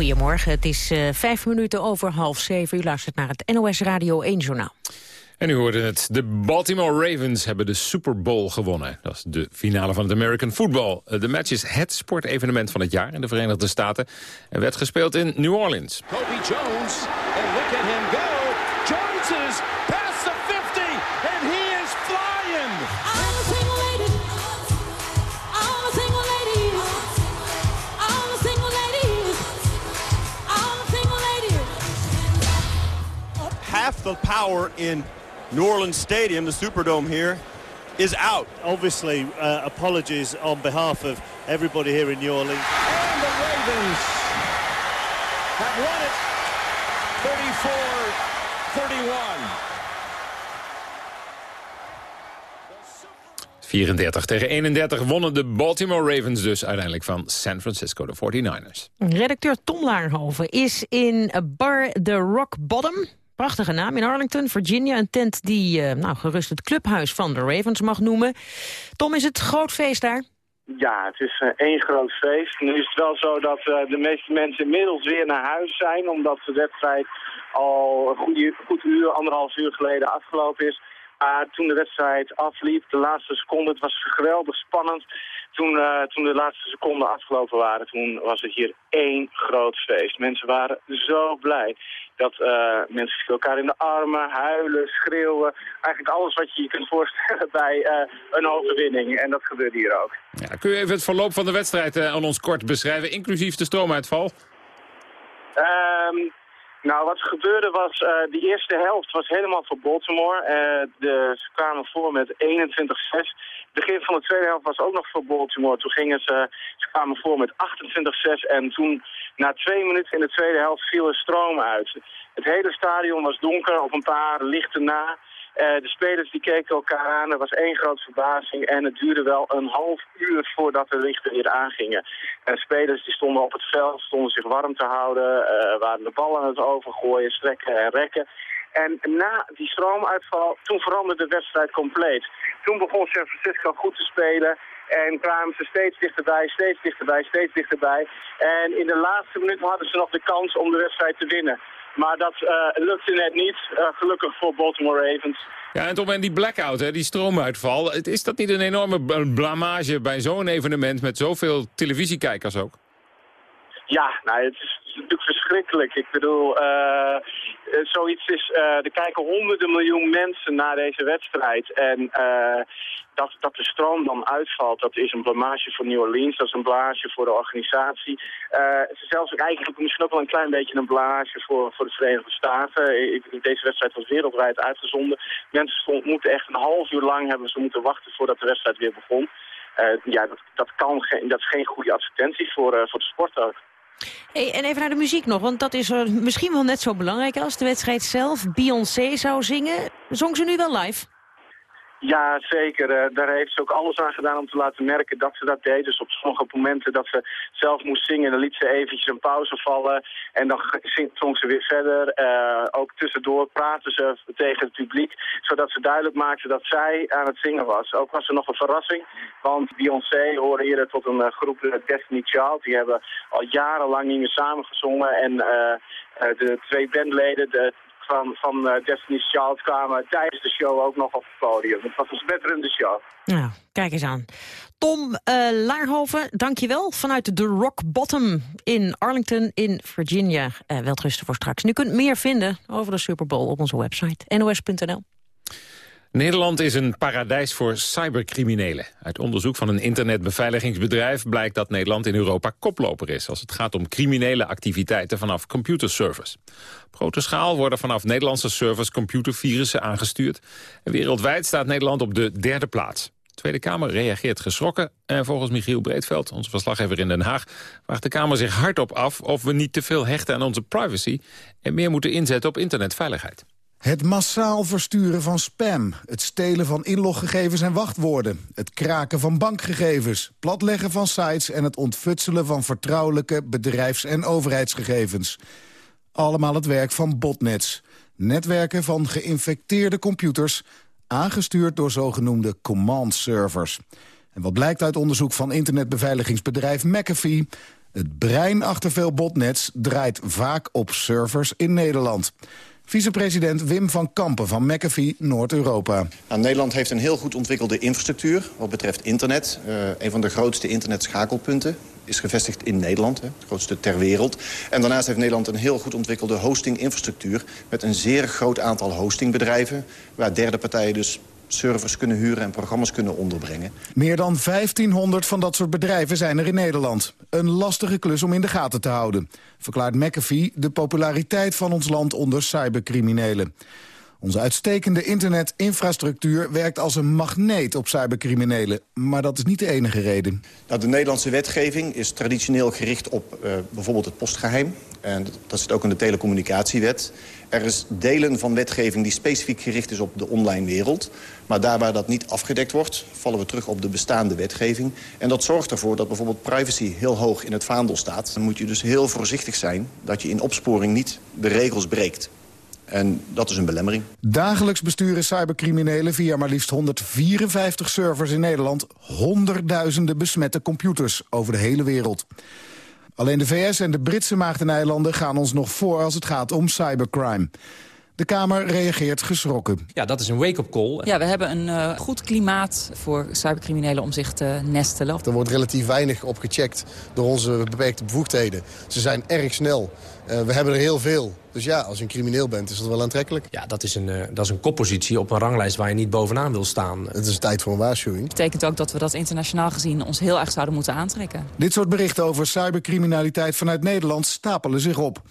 Goedemorgen, het is uh, vijf minuten over half zeven. U luistert naar het NOS Radio 1 Journaal.
En u hoorde het, de Baltimore Ravens hebben de Super Bowl gewonnen. Dat is de finale van het American Football. Eh, de match is het sportevenement van het jaar in de Verenigde Staten... en werd gespeeld in New Orleans.
Kobe Jones, the
power in New Orleans Stadium, the Superdome here, is out.
Obviously, uh, apologies on behalf of everybody here in New Orleans.
And the Ravens have won it
34-31. 34 tegen 31 wonnen de Baltimore Ravens dus uiteindelijk van San Francisco, de 49ers.
Redacteur Tom Laarhoven is in Bar The Rock Bottom Prachtige naam in Arlington, Virginia. Een tent die uh, nou, gerust het clubhuis van de Ravens mag noemen. Tom, is het groot feest daar?
Ja, het is uh, één groot feest. Nu is het wel zo dat uh, de meeste mensen inmiddels weer naar huis zijn... omdat de wedstrijd al een goed uur, anderhalf uur geleden afgelopen is. Maar toen de wedstrijd afliep, de laatste seconde, het was geweldig spannend. Toen, uh, toen de laatste seconden afgelopen waren, toen was het hier één groot feest. Mensen waren zo blij dat uh, mensen elkaar in de armen, huilen, schreeuwen. Eigenlijk alles wat je je kunt voorstellen bij uh, een overwinning. En dat gebeurde hier ook.
Ja, kun je even het verloop van de wedstrijd aan ons kort beschrijven, inclusief de stroomuitval?
Um, nou, wat er gebeurde was, uh, die eerste helft was helemaal voor Baltimore. Uh, de, ze kwamen voor met 21-6. Het begin van de tweede helft was ook nog voor Baltimore. Toen gingen ze, ze kwamen voor met 28-6 en toen na twee minuten in de tweede helft viel er stroom uit. Het hele stadion was donker op een paar lichten na. Uh, de spelers die keken elkaar aan, er was één grote verbazing en het duurde wel een half uur voordat de lichten weer aangingen. En spelers die stonden op het veld, stonden zich warm te houden, uh, waren de bal aan het overgooien, strekken en rekken. En na die stroomuitval, toen veranderde de wedstrijd compleet. Toen begon San Francisco goed te spelen. En kwamen ze steeds dichterbij, steeds dichterbij, steeds dichterbij. En in de laatste minuut hadden ze nog de kans om de wedstrijd te winnen. Maar dat uh, lukte net niet, uh, gelukkig voor Baltimore Ravens.
Ja, en Tom, en die blackout, hè, die stroomuitval... is dat niet een enorme blamage bij zo'n evenement... met zoveel televisiekijkers ook?
Ja, nou, het is, natuurlijk verschrikkelijk. Ik bedoel, uh, zoiets is... Uh, er kijken honderden miljoen mensen naar deze wedstrijd. En dat, dat de stroom dan uitvalt, dat is een blamage voor New Orleans. Dat is een blamage voor de organisatie. het zelfs eigenlijk misschien ook wel een klein beetje een blamage voor, voor de Verenigde Staten. Deze wedstrijd was wereldwijd uitgezonden. Mensen moeten echt een half uur lang hebben ze moeten wachten voordat de wedstrijd weer begon. ja, dat, dat, kan geen, dat is geen goede advertentie voor, voor de sport ook.
Hey, en even naar de muziek nog, want dat is misschien wel net zo belangrijk als de wedstrijd zelf. Beyoncé zou zingen. Zong ze nu wel live?
Ja, zeker. Uh, daar heeft ze ook alles aan gedaan om te laten merken dat ze dat deed. Dus op sommige momenten dat ze zelf moest zingen, dan liet ze eventjes een pauze vallen. En dan zong ze weer verder. Uh, ook tussendoor praten ze tegen het publiek, zodat ze duidelijk maakte dat zij aan het zingen was. Ook was er nog een verrassing, want Beyoncé hoorde eerder tot een uh, groep Destiny Child. Die hebben al jarenlang niet meer samengezongen. En de twee bandleden, de van, van uh, Destiny's Child kwamen tijdens de show ook nog op het podium. Het was een spetterende show.
Nou, kijk eens aan. Tom uh, Laarhoven, dankjewel. Vanuit de Rock Bottom in Arlington in Virginia. Uh, welterusten voor straks. En u kunt meer vinden over de Super Bowl op onze website nos.nl.
Nederland is een paradijs voor cybercriminelen. Uit onderzoek van een internetbeveiligingsbedrijf blijkt dat Nederland in Europa koploper is... als het gaat om criminele activiteiten vanaf computerservers. Op grote schaal worden vanaf Nederlandse servers computervirussen aangestuurd. Wereldwijd staat Nederland op de derde plaats. De Tweede Kamer reageert geschrokken en volgens Michiel Breedveld, onze verslaggever in Den Haag, vraagt de Kamer zich hardop af of we niet te veel hechten aan onze privacy en meer moeten inzetten op internetveiligheid.
Het massaal versturen van spam, het stelen van inloggegevens en wachtwoorden... het kraken van bankgegevens, platleggen van sites... en het ontfutselen van vertrouwelijke bedrijfs- en overheidsgegevens. Allemaal het werk van botnets. Netwerken van geïnfecteerde computers, aangestuurd door zogenoemde command servers. En wat blijkt uit onderzoek van internetbeveiligingsbedrijf McAfee... het brein achter veel botnets draait vaak op servers in Nederland. Vicepresident Wim van Kampen van McAfee Noord-Europa.
Nou, Nederland heeft een heel goed ontwikkelde infrastructuur wat betreft internet. Uh, een van de grootste internetschakelpunten is gevestigd in Nederland, hè, het grootste ter wereld. En daarnaast heeft Nederland een heel goed ontwikkelde hostinginfrastructuur... met een zeer groot aantal hostingbedrijven... waar derde partijen dus servers kunnen huren en programma's kunnen onderbrengen.
Meer dan 1500 van dat soort bedrijven zijn er in Nederland. Een lastige klus om in de gaten te houden. Verklaart McAfee de populariteit van ons land onder cybercriminelen. Onze uitstekende internetinfrastructuur werkt als een magneet op cybercriminelen. Maar dat is niet de enige reden.
Nou, de Nederlandse wetgeving is traditioneel gericht op uh, bijvoorbeeld het postgeheim. En dat zit ook in de telecommunicatiewet. Er is delen van wetgeving die specifiek gericht is op de online wereld. Maar daar waar dat niet afgedekt wordt, vallen we terug op de bestaande wetgeving. En dat zorgt ervoor dat bijvoorbeeld privacy heel hoog in het vaandel staat. Dan moet je dus heel voorzichtig zijn dat je in opsporing niet de regels breekt. En dat is een belemmering.
Dagelijks besturen cybercriminelen via maar liefst 154 servers in Nederland... honderdduizenden besmette computers over de hele wereld. Alleen de VS en de Britse Maagdeneilanden gaan ons nog voor als het gaat om cybercrime. De Kamer reageert geschrokken.
Ja, dat is een wake-up call.
Ja, we hebben een uh, goed klimaat voor cybercriminelen om zich te nestelen.
Er wordt relatief weinig op gecheckt door onze beperkte bevoegdheden. Ze zijn erg snel. Uh, we hebben er heel veel. Dus ja, als je een crimineel bent, is dat wel aantrekkelijk.
Ja, dat is, een, uh, dat is een koppositie op een ranglijst waar je niet bovenaan wil staan.
Het is tijd voor een waarschuwing.
Dat betekent ook dat we dat internationaal gezien ons heel erg zouden moeten aantrekken.
Dit soort berichten over cybercriminaliteit vanuit Nederland stapelen zich op.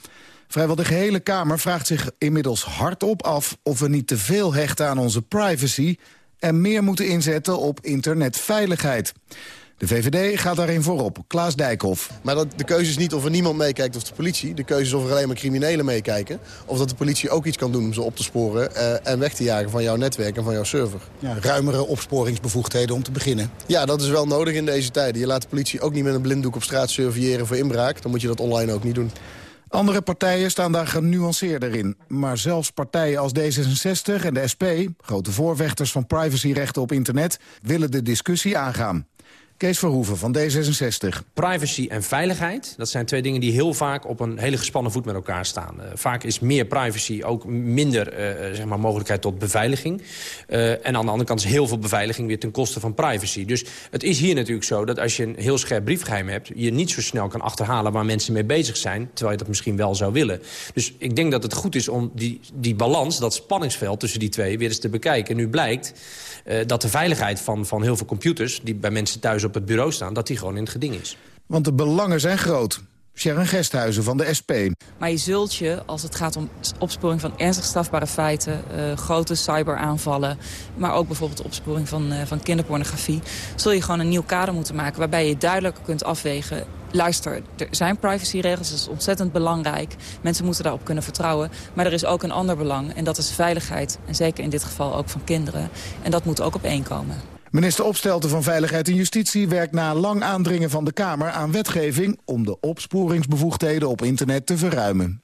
Vrijwel de gehele Kamer vraagt zich inmiddels hardop af... of we niet te veel hechten aan onze privacy... en meer moeten inzetten op internetveiligheid. De VVD gaat daarin voorop. Klaas Dijkhoff.
Maar dat, de keuze is niet of er niemand meekijkt of de politie. De keuze is of er alleen maar criminelen meekijken. Of dat de politie ook iets kan doen om ze op te sporen... Uh, en weg te jagen van jouw netwerk en van jouw server.
Ja, ruimere opsporingsbevoegdheden om te beginnen.
Ja, dat is wel nodig in deze tijden. Je laat de politie ook niet met een blinddoek op straat surveilleren voor inbraak. Dan moet je dat online ook niet doen.
Andere partijen staan daar genuanceerder in. Maar zelfs partijen als D66 en de SP, grote voorvechters van privacyrechten op internet, willen de discussie aangaan. Kees Verhoeven van D66.
Privacy en veiligheid, dat zijn twee dingen die heel vaak op een hele gespannen voet met elkaar staan. Uh, vaak is meer privacy ook minder uh, zeg maar mogelijkheid tot beveiliging. En aan de andere kant is heel veel beveiliging weer ten koste van privacy. Dus het is hier natuurlijk zo dat als je een heel scherp briefgeheim hebt... je niet zo snel kan achterhalen waar mensen mee bezig zijn... terwijl je dat misschien wel zou willen. Dus ik denk dat het goed is om die, die balans, dat spanningsveld tussen die twee... weer eens te bekijken. En nu blijkt dat de veiligheid van, van heel veel computers... die bij mensen thuis op het bureau staan, dat die gewoon in het geding is.
Want de belangen zijn groot. Sharon Gesthuizen van de SP.
Maar je zult je, als het gaat om opsporing van ernstig strafbare feiten... Uh, grote cyberaanvallen, maar ook bijvoorbeeld de opsporing van, uh, van kinderpornografie... zul je gewoon een nieuw kader moeten maken waarbij je duidelijker kunt afwegen... luister, er zijn privacyregels, dat is ontzettend belangrijk. Mensen moeten daarop kunnen vertrouwen. Maar er is ook een ander belang en dat is veiligheid. En zeker in dit geval ook van kinderen. En dat moet ook op één komen.
Minister Opstelten van Veiligheid en Justitie werkt na lang aandringen van de Kamer aan wetgeving om de opsporingsbevoegdheden op internet te verruimen.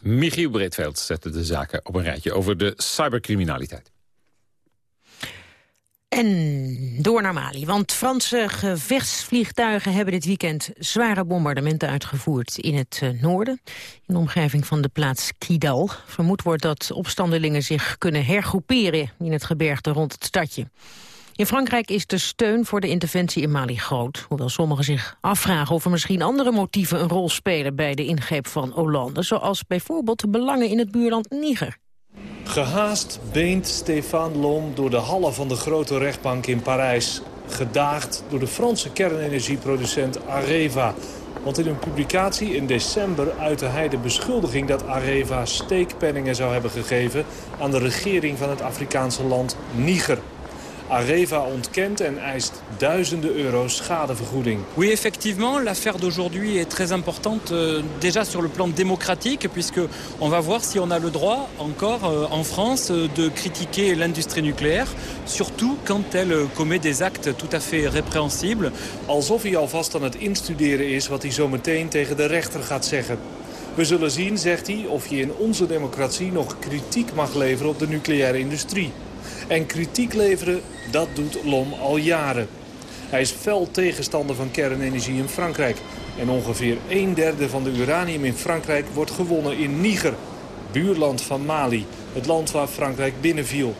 Michiel Breedveld zette de zaken op een rijtje over de cybercriminaliteit.
En door naar Mali, want Franse gevechtsvliegtuigen hebben dit weekend zware bombardementen uitgevoerd in het uh, noorden, in de omgeving van de plaats Kidal. Vermoed wordt dat opstandelingen zich kunnen hergroeperen in het gebergte rond het stadje. In Frankrijk is de steun voor de interventie in Mali groot. Hoewel sommigen zich afvragen of er misschien andere motieven een rol spelen bij de ingreep van Hollande. Zoals bijvoorbeeld de belangen in het buurland Niger.
Gehaast beent Stéphane Lom door de hallen van de grote rechtbank in Parijs. Gedaagd door de Franse kernenergieproducent Areva. Want in een publicatie in december uitte hij de beschuldiging dat Areva steekpenningen zou hebben gegeven aan de regering van het Afrikaanse land Niger. Areva ontkent en eist duizenden euro's schadevergoeding.
Oui, effectivement, l'affaire d'aujourd'hui est très importante euh, déjà sur le plan démocratique puisque on va voir si on a le droit encore euh, en France euh, de critiquer l'industrie nucléaire, surtout quand elle euh, commet des actes tout à fait répréhensibles.
Alsof hij alvast aan het instuderen is wat hij zo meteen tegen de rechter gaat zeggen. We zullen zien, zegt hij, of je in onze democratie nog kritiek mag leveren op de nucleaire industrie. En kritiek leveren, dat doet Lom al jaren. Hij is fel tegenstander van kernenergie in Frankrijk. En ongeveer een derde van de uranium in Frankrijk wordt gewonnen in Niger, buurland van Mali. Het land waar Frankrijk binnenviel.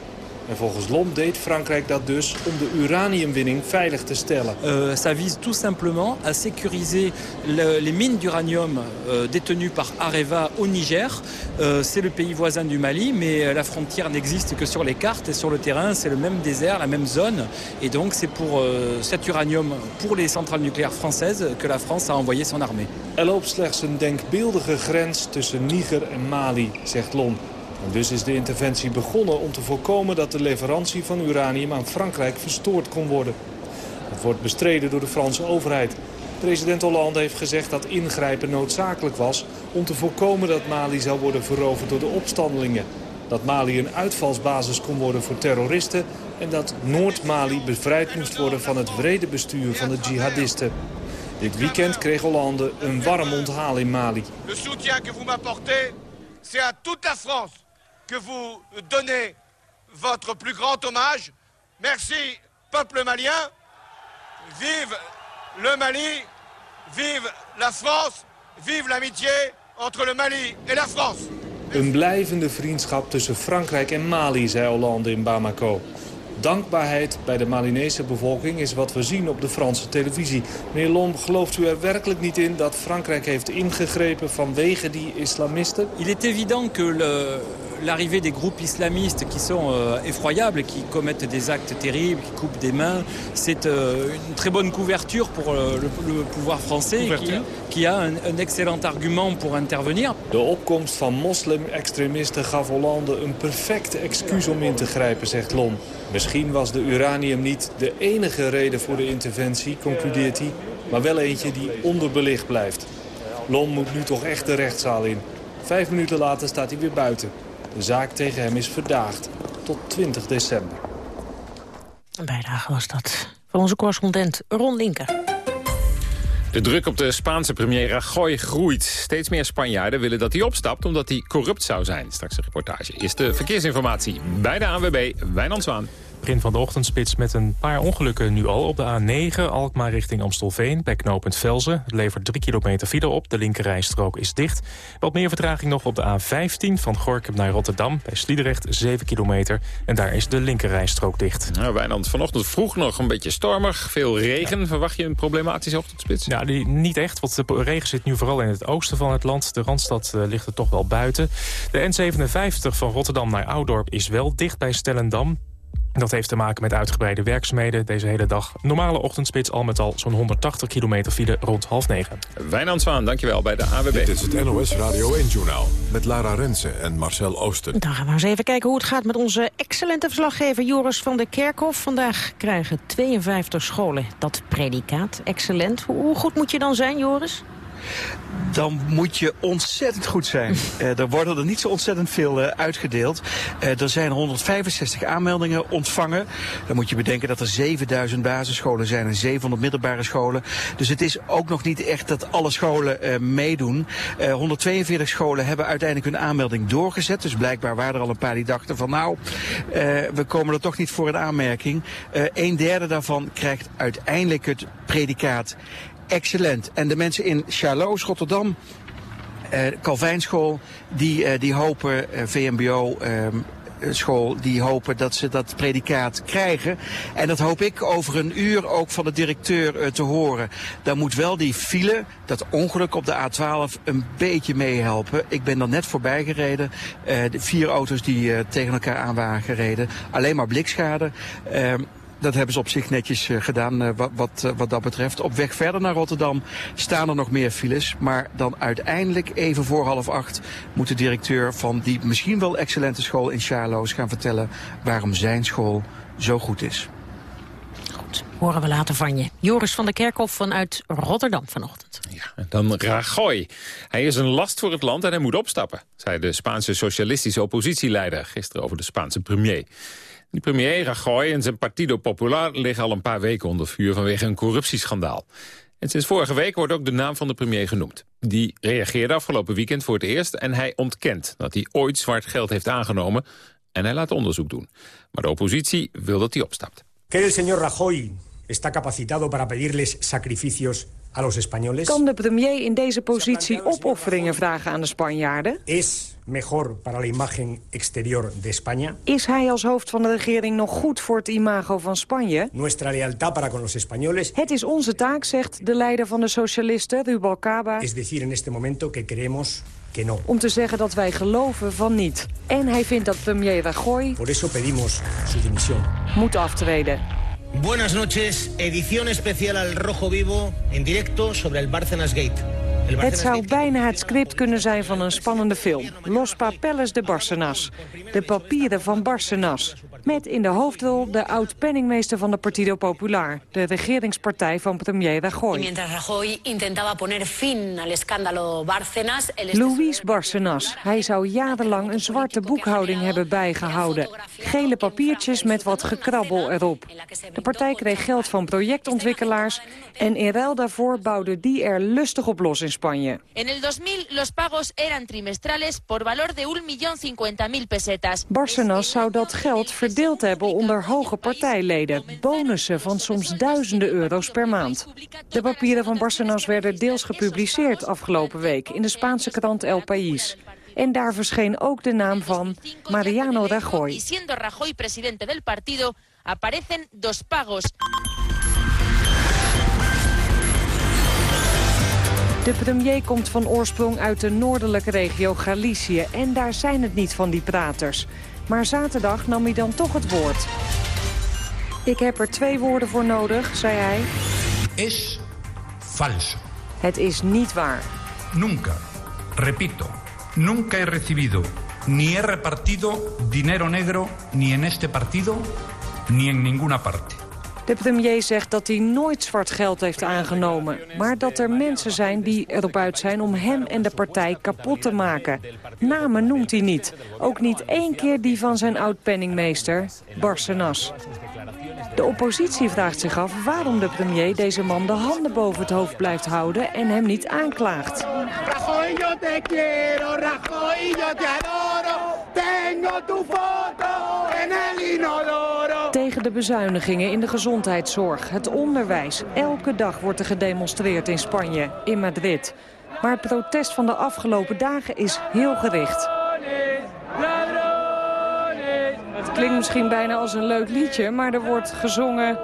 En volgens Lom deed Frankrijk dat dus om de uraniumwinning veilig te stellen.
Euh, ça vise tout simplement à sécuriser le- les mines d'uranium euh, détenues par Areva au Niger. Euh, c'est le pays voisin du Mali, mais euh, la frontière n'existe que sur les cartes et sur le terrain, c'est le même désert, la même zone. Et donc c'est pour euh, cet uranium, pour les centrales nucléaires françaises, que la France a envoyé son armée.
Er loopt slechts een denkbeeldige grens tussen Niger en Mali, zegt Lom. En dus is de interventie begonnen om te voorkomen dat de leverantie van uranium aan Frankrijk verstoord kon worden. Het wordt bestreden door de Franse overheid. President Hollande heeft gezegd dat ingrijpen noodzakelijk was om te voorkomen dat Mali zou worden veroverd door de opstandelingen. Dat Mali een uitvalsbasis kon worden voor terroristen en dat Noord-Mali bevrijd moest worden van het wrede bestuur van de jihadisten. Dit weekend kreeg Hollande een warm onthaal in Mali.
Le soutien que vous m'apportez, c'est à toute la France que vous donnez votre plus grand hommage. Merci, peuple malien. Vive le Mali, vive la France, vive l'amitié entre le Mali et la France.
Een blijvende vriendschap tussen Frankrijk en Mali, zei Hollande in Bamako. Dankbaarheid bij de Malinese bevolking is wat we zien op de Franse televisie. Meneer Lom, gelooft u er werkelijk niet in dat Frankrijk heeft ingegrepen vanwege die islamisten?
Il est évident que le- l'arrivée des groupes islamistes qui sont euh, effroyables, qui commettent des actes terribles, qui coupent des mains, c'est euh, une très bonne couverture pour euh, le, le pouvoir français qui, qui a un, un excellent argument pour intervenir.
De opkomst van moslim-extremisten gaf Hollande een perfecte excuus om in te grijpen, zegt Lom. Misschien was de uranium niet de enige reden voor de interventie, concludeert hij, maar wel eentje die onderbelicht blijft. Lom moet nu toch echt de rechtszaal in. Vijf minuten later staat hij weer buiten. De zaak tegen hem is verdaagd tot 20 december.
Een bijdrage was dat van onze correspondent Ron Linker.
De druk op de Spaanse premier Rajoy groeit. Steeds meer Spanjaarden willen dat hij opstapt omdat hij corrupt zou zijn. Straks een reportage. Eerst de verkeersinformatie bij de ANWB, Wijnand Zwaan.
Begin van de ochtendspits met een paar ongelukken nu al. Op de A9 Alkmaar richting Amstelveen bij knooppunt Velzen. Het levert 3 kilometer file op. De linkerrijstrook is dicht. Wat meer vertraging nog op de A15 van Gorkum naar Rotterdam. Bij Sliedrecht 7 kilometer. En daar is de linkerrijstrook dicht.
Nou, Wijnand, vanochtend vroeg nog een beetje stormig. Veel regen. Verwacht je een problematische ochtendspits?
Ja, die, niet echt, want de regen zit nu vooral in het oosten van het land. De Randstad eh, ligt er toch wel buiten. De N57 van Rotterdam naar Oudorp is wel dicht bij Stellendam. Dat heeft te maken met uitgebreide werkzaamheden deze hele dag. Normale ochtendspits al met al zo'n 180 kilometer file rond half negen.
Wijnand Zwaan, dankjewel bij de AWB.
Dit is het NOS Radio 1-journaal met Lara Rensen en Marcel Oosten.
Dan gaan we eens even kijken hoe het gaat met onze excellente verslaggever Joris van der Kerkhof. Vandaag krijgen 52 scholen dat predicaat. Excellent. Hoe, hoe goed moet je dan zijn, Joris?
Dan moet je ontzettend goed zijn. Eh, er worden er niet zo ontzettend veel eh, uitgedeeld. Eh, er zijn 165 aanmeldingen ontvangen. Dan moet je bedenken dat er 7000 basisscholen zijn en 700 middelbare scholen. Dus het is ook nog niet echt dat alle scholen meedoen. Eh, 142 scholen hebben uiteindelijk hun aanmelding doorgezet. Dus blijkbaar waren er al een paar die dachten van nou, we komen er toch niet voor in aanmerking. Een derde daarvan krijgt uiteindelijk het predicaat excellent. En de mensen in Charloes, Rotterdam, eh Calvijnschool, die, eh, die hopen, eh, VMBO... ehm, school die hopen dat ze dat predicaat krijgen. En dat hoop ik over een uur ook van de directeur eh, te horen. Dan moet wel die file, dat ongeluk op de A12, een beetje meehelpen. Ik ben er net voorbij gereden. Eh, de vier auto's die eh, tegen elkaar aan waren gereden. Alleen maar blikschade. Dat hebben ze op zich netjes eh, gedaan eh, wat, wat, eh, wat dat betreft. Op weg verder naar Rotterdam staan er nog meer files. Maar dan uiteindelijk even voor half acht moet de directeur van die misschien wel excellente school in Charloes gaan vertellen waarom zijn school zo goed is.
Horen we later van je. Joris van der Kerkhof vanuit Rotterdam vanochtend.
En Dan Rajoy. Hij is een last voor het land en hij moet opstappen, zei de Spaanse socialistische oppositieleider gisteren over de Spaanse premier. Die premier Rajoy en zijn Partido Popular liggen al een paar weken onder vuur vanwege een corruptieschandaal. En sinds vorige week wordt ook de naam van de premier genoemd. Die reageerde afgelopen weekend voor het eerst en hij ontkent dat hij ooit zwart geld heeft aangenomen en hij laat onderzoek doen. Maar de oppositie wil dat hij opstapt.
Que el señor Rajoy está capacitado para pedirles sacrificios.
Kan de premier in deze positie opofferingen vragen aan de Spanjaarden?
Es mejor para la imagen exterior de España.
Is hij als hoofd van de regering nog goed voor het imago van Spanje?
Nuestra lealtad para con los españoles.
Het is onze taak, zegt de leider van de socialisten, Rubalcaba...
Es decir, en este momento que creemos que no.
om te zeggen dat wij geloven van niet. En hij vindt dat premier Rajoy...
Por eso pedimos su dimisión.
moet aftreden.
Buenas noches, edición especial al Rojo Vivo en directo sobre el Bárcenas Gate.
Het zou bijna het script kunnen zijn van een spannende film. Los Papeles de Barcenas. De papieren van Barcenas. Met in de hoofdrol de oud-penningmeester van de Partido Popular. De regeringspartij van premier Rajoy. Louis Barcenas. Hij zou jarenlang een zwarte boekhouding hebben bijgehouden. Gele papiertjes met wat gekrabbel erop. De partij kreeg geld van projectontwikkelaars... en in ruil daarvoor bouwde die er lustig op los in Spanje.
En el 2000 los pagos eran trimestrales por valor de 1.050.000 pesetas.
Barcenas zou dat geld verdeeld hebben onder hoge partijleden. Bonussen van soms duizenden euro's per maand. De papieren van Barcenas werden deels gepubliceerd afgelopen week... in de Spaanse krant El País. En daar verscheen ook de naam van Mariano Rajoy.
Y siendo Rajoy presidente del partido, aparecen dos pagos.
De premier komt van oorsprong uit de noordelijke regio Galicië... en daar zijn het niet van die praters. Maar zaterdag nam hij dan toch het woord. Ik heb er twee woorden voor nodig, zei hij.
Es falso.
Het is niet waar.
Nunca, repito, nunca he recibido ni he repartido dinero negro ni en este partido ni en ninguna parte.
De premier zegt dat hij nooit zwart geld heeft aangenomen. Maar dat er mensen zijn die erop uit zijn om hem en de partij kapot te maken. Namen noemt hij niet. Ook niet één keer die van zijn oud-penningmeester, Barcenas. De oppositie vraagt zich af waarom de premier deze man de handen boven het hoofd blijft houden en hem niet aanklaagt.
Tengo tu foto en el inodoro.
De bezuinigingen in de gezondheidszorg, het onderwijs. Elke dag wordt er gedemonstreerd in Spanje, in Madrid. Maar het protest van de afgelopen dagen is heel gericht. Het klinkt misschien bijna als een leuk liedje, maar er wordt gezongen...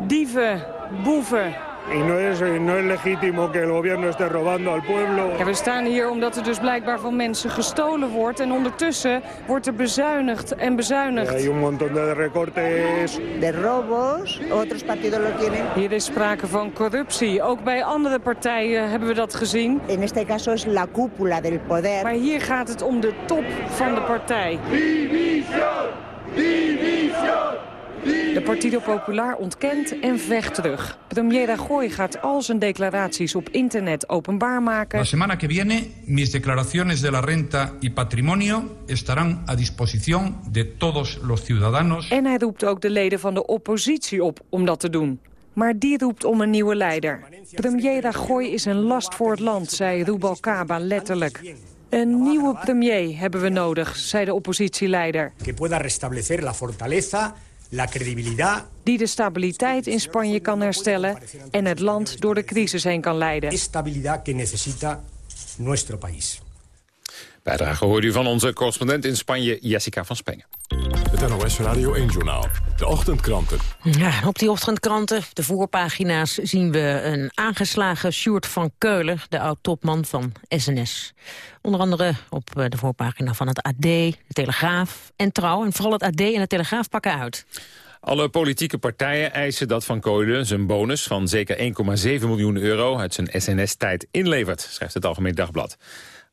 dieven, boeven,
Y no es, no es legítimo que el gobierno esté robando al pueblo.
Ja, we staan hier omdat er dus blijkbaar van mensen gestolen wordt. En ondertussen wordt er bezuinigd en bezuinigd.
Hay un montón de recortes.
De robos, otros partidos lo tienen.
Hier is sprake van corruptie. Ook bij andere partijen hebben we dat gezien.
En este caso es la cúpula del poder.
Maar hier gaat het om de top van de partij.
División, división.
De Partido Popular ontkent en vecht terug. Premier Rajoy gaat al zijn declaraties op internet openbaar maken.
La semana que viene, mis declaraciones de la renta y patrimonio estarán a disposición de todos los ciudadanos.
En hij roept ook de leden van de oppositie op om dat te doen. Maar die roept om een nieuwe leider. Premier Rajoy is een last voor het land, zei Rubalcaba letterlijk. Een nieuwe premier hebben we nodig, zei de oppositieleider.
Que pueda restablecer la fortaleza.
Die de stabiliteit in Spanje kan herstellen en het land door de crisis heen kan leiden.
Estabilidad que necesita nuestro país.
Bijdrage hoorde u van onze correspondent in Spanje, Jessica van Spengen.
Het NOS Radio 1-journaal. De ochtendkranten.
Ja, op die ochtendkranten, de voorpagina's, zien we een aangeslagen Sjoerd van Keulen, de oud-topman van SNS. Onder andere op eh, de voorpagina van het AD, de Telegraaf en Trouw. En vooral het AD en de Telegraaf pakken uit.
Alle politieke partijen eisen dat Van Keulen zijn bonus van zeker 1,7 miljoen euro uit zijn SNS-tijd inlevert, schrijft het Algemeen Dagblad.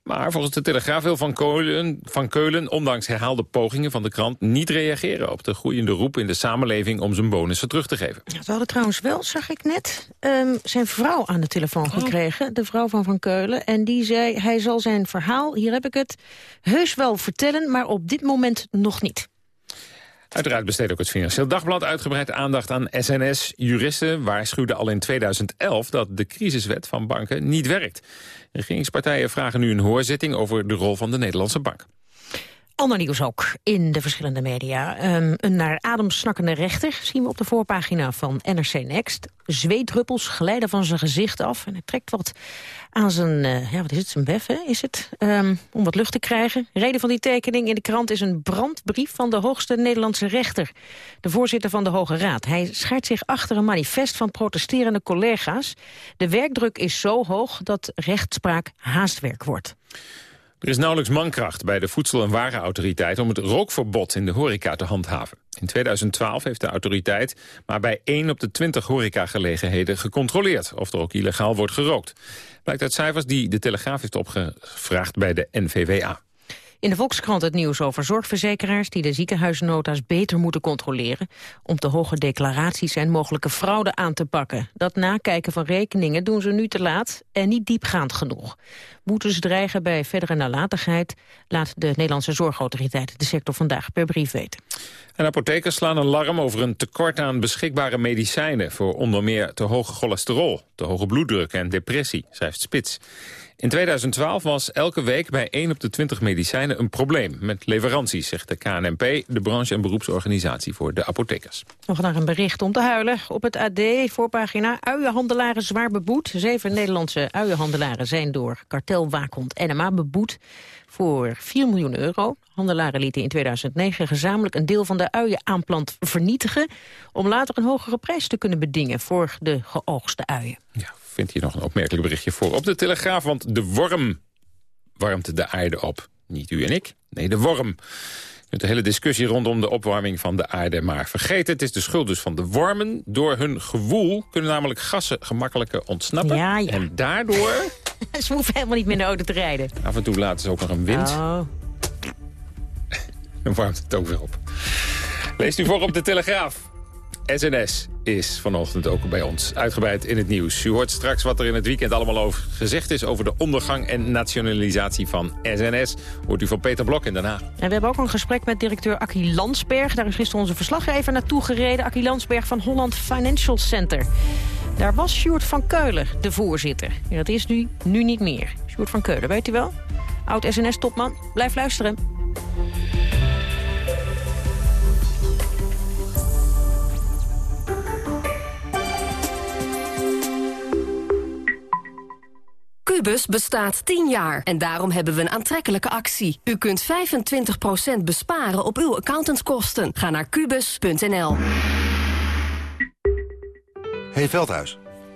Maar volgens de Telegraaf wil Van Keulen, van Keulen, ondanks herhaalde pogingen van de krant, niet reageren op de groeiende roep in de samenleving om zijn bonussen terug te geven.
We hadden trouwens wel, zag ik net, ehm, zijn vrouw aan de telefoon gekregen. De vrouw van Van Keulen. En die zei, hij zal zijn verhaal, hier heb ik het, heus wel vertellen, maar op dit moment nog niet.
Uiteraard besteedt ook het Financieel Dagblad uitgebreid aandacht aan SNS. Juristen waarschuwden al in 2011 dat de crisiswet van banken niet werkt. Regeringspartijen vragen nu een hoorzitting over de rol van de Nederlandse bank.
Ander nieuws ook in de verschillende media. Um, een naar adem snakkende rechter zien we op de voorpagina van NRC Next. Zweetdruppels glijden van zijn gezicht af en hij trekt wat aan zijn, uh, ja wat is het, zijn bef hè, is het, um, om wat lucht te krijgen. Reden van die tekening in de krant is een brandbrief van de hoogste Nederlandse rechter. De voorzitter van de Hoge Raad. Hij schaart zich achter een manifest van protesterende collega's. De werkdruk is zo hoog dat rechtspraak haastwerk wordt.
Er is nauwelijks mankracht bij de Voedsel- en Warenautoriteit... om het rookverbod in de horeca te handhaven. In 2012 heeft de autoriteit maar bij 1 op de 20 horecagelegenheden gecontroleerd... of er ook illegaal wordt gerookt. Blijkt uit cijfers die de Telegraaf heeft opgevraagd bij de NVWA.
In de Volkskrant het nieuws over zorgverzekeraars die de ziekenhuisnota's beter moeten controleren om te hoge declaraties en mogelijke fraude aan te pakken. Dat nakijken van rekeningen doen ze nu te laat en niet diepgaand genoeg. Boetes dreigen bij verdere nalatigheid, laat de Nederlandse Zorgautoriteit de sector vandaag per brief weten.
En apothekers slaan alarm over een tekort aan beschikbare medicijnen voor onder meer te hoge cholesterol, te hoge bloeddruk en depressie, schrijft Spits. In 2012 was elke week bij 1 op de 20 medicijnen een probleem met leveranties, zegt de KNMP, de branche- en beroepsorganisatie voor de apothekers.
Nog naar een bericht om te huilen. Op het AD, voorpagina, uienhandelaren zwaar beboet. Zeven Nederlandse uienhandelaren zijn door kartelwaakhond NMA beboet voor 4 miljoen euro. Handelaren lieten in 2009 gezamenlijk een deel van de uienaanplant vernietigen... om later een hogere prijs te kunnen bedingen voor de geoogste uien.
Ja, vindt hier nog een opmerkelijk berichtje voor op de Telegraaf. Want de worm warmt de aarde op. Niet u en ik, nee, de worm. Met de hele discussie rondom de opwarming van de aarde maar vergeten. Het is de schuld dus van de wormen. Door hun gewoel kunnen namelijk gassen gemakkelijker ontsnappen.
Ja, ja.
En daardoor...
Ze hoeven helemaal niet meer in de auto te rijden.
Af en toe laten ze ook nog een wind.
Oh.
Dan warmt het ook weer op. Leest u voor op de Telegraaf. SNS is vanochtend ook bij ons uitgebreid in het nieuws. U hoort straks wat er in het weekend allemaal over gezegd is... over de ondergang en nationalisatie van SNS. Hoort u van Peter Blok in Den Haag.
En we hebben ook een gesprek met directeur Akkie Landsberg. Daar is gisteren onze verslaggever naartoe gereden. Akkie Landsberg van Holland Financial Center. Daar was Sjoerd van Keulen de voorzitter. Dat is nu, nu niet meer. Sjoerd van Keulen, weet u wel? Oud-SNS-topman. Blijf luisteren.
Cubus bestaat 10 jaar en daarom hebben we een aantrekkelijke actie. U kunt 25% besparen op uw accountantskosten. Ga naar kubus.nl.
Hey Veldhuis,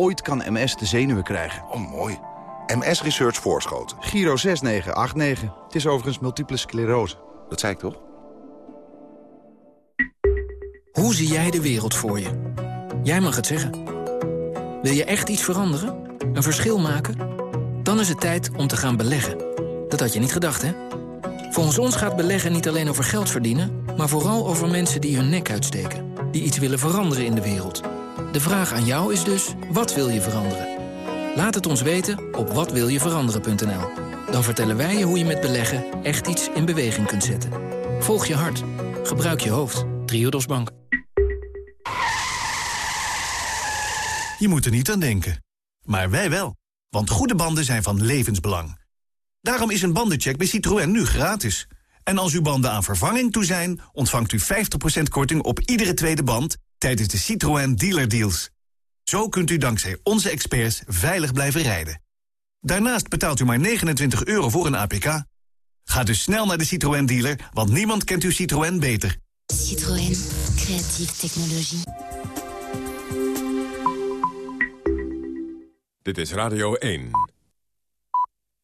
Ooit kan MS de zenuwen krijgen. Oh, mooi. MS Research Voorschoten. Giro 6989. Het is overigens multiple sclerose. Dat zei ik toch?
Hoe zie jij de wereld voor je? Jij mag het zeggen. Wil je echt iets veranderen? Een verschil maken? Dan is het tijd om te gaan beleggen. Dat had je niet gedacht, hè? Volgens ons gaat beleggen niet alleen over geld verdienen... maar vooral over mensen die hun nek uitsteken. Die iets willen veranderen in de wereld. De vraag aan jou is dus, wat wil je veranderen? Laat het ons weten op watwiljeveranderen.nl. Dan vertellen wij je hoe je met beleggen echt iets in beweging kunt zetten. Volg je hart. Gebruik je hoofd. Triodos Bank.
Je moet er niet aan denken. Maar wij wel. Want goede banden zijn van levensbelang. Daarom is een bandencheck bij Citroën nu gratis. En als uw banden aan vervanging toe zijn... ontvangt u 50% korting op iedere tweede band... tijdens de Citroën Dealer Deals. Zo kunt u dankzij onze experts veilig blijven rijden. Daarnaast betaalt u maar 29 euro voor een APK. Ga dus snel naar de Citroën dealer, want niemand kent uw Citroën beter.
Citroën, creatieve technologie.
Dit is Radio 1.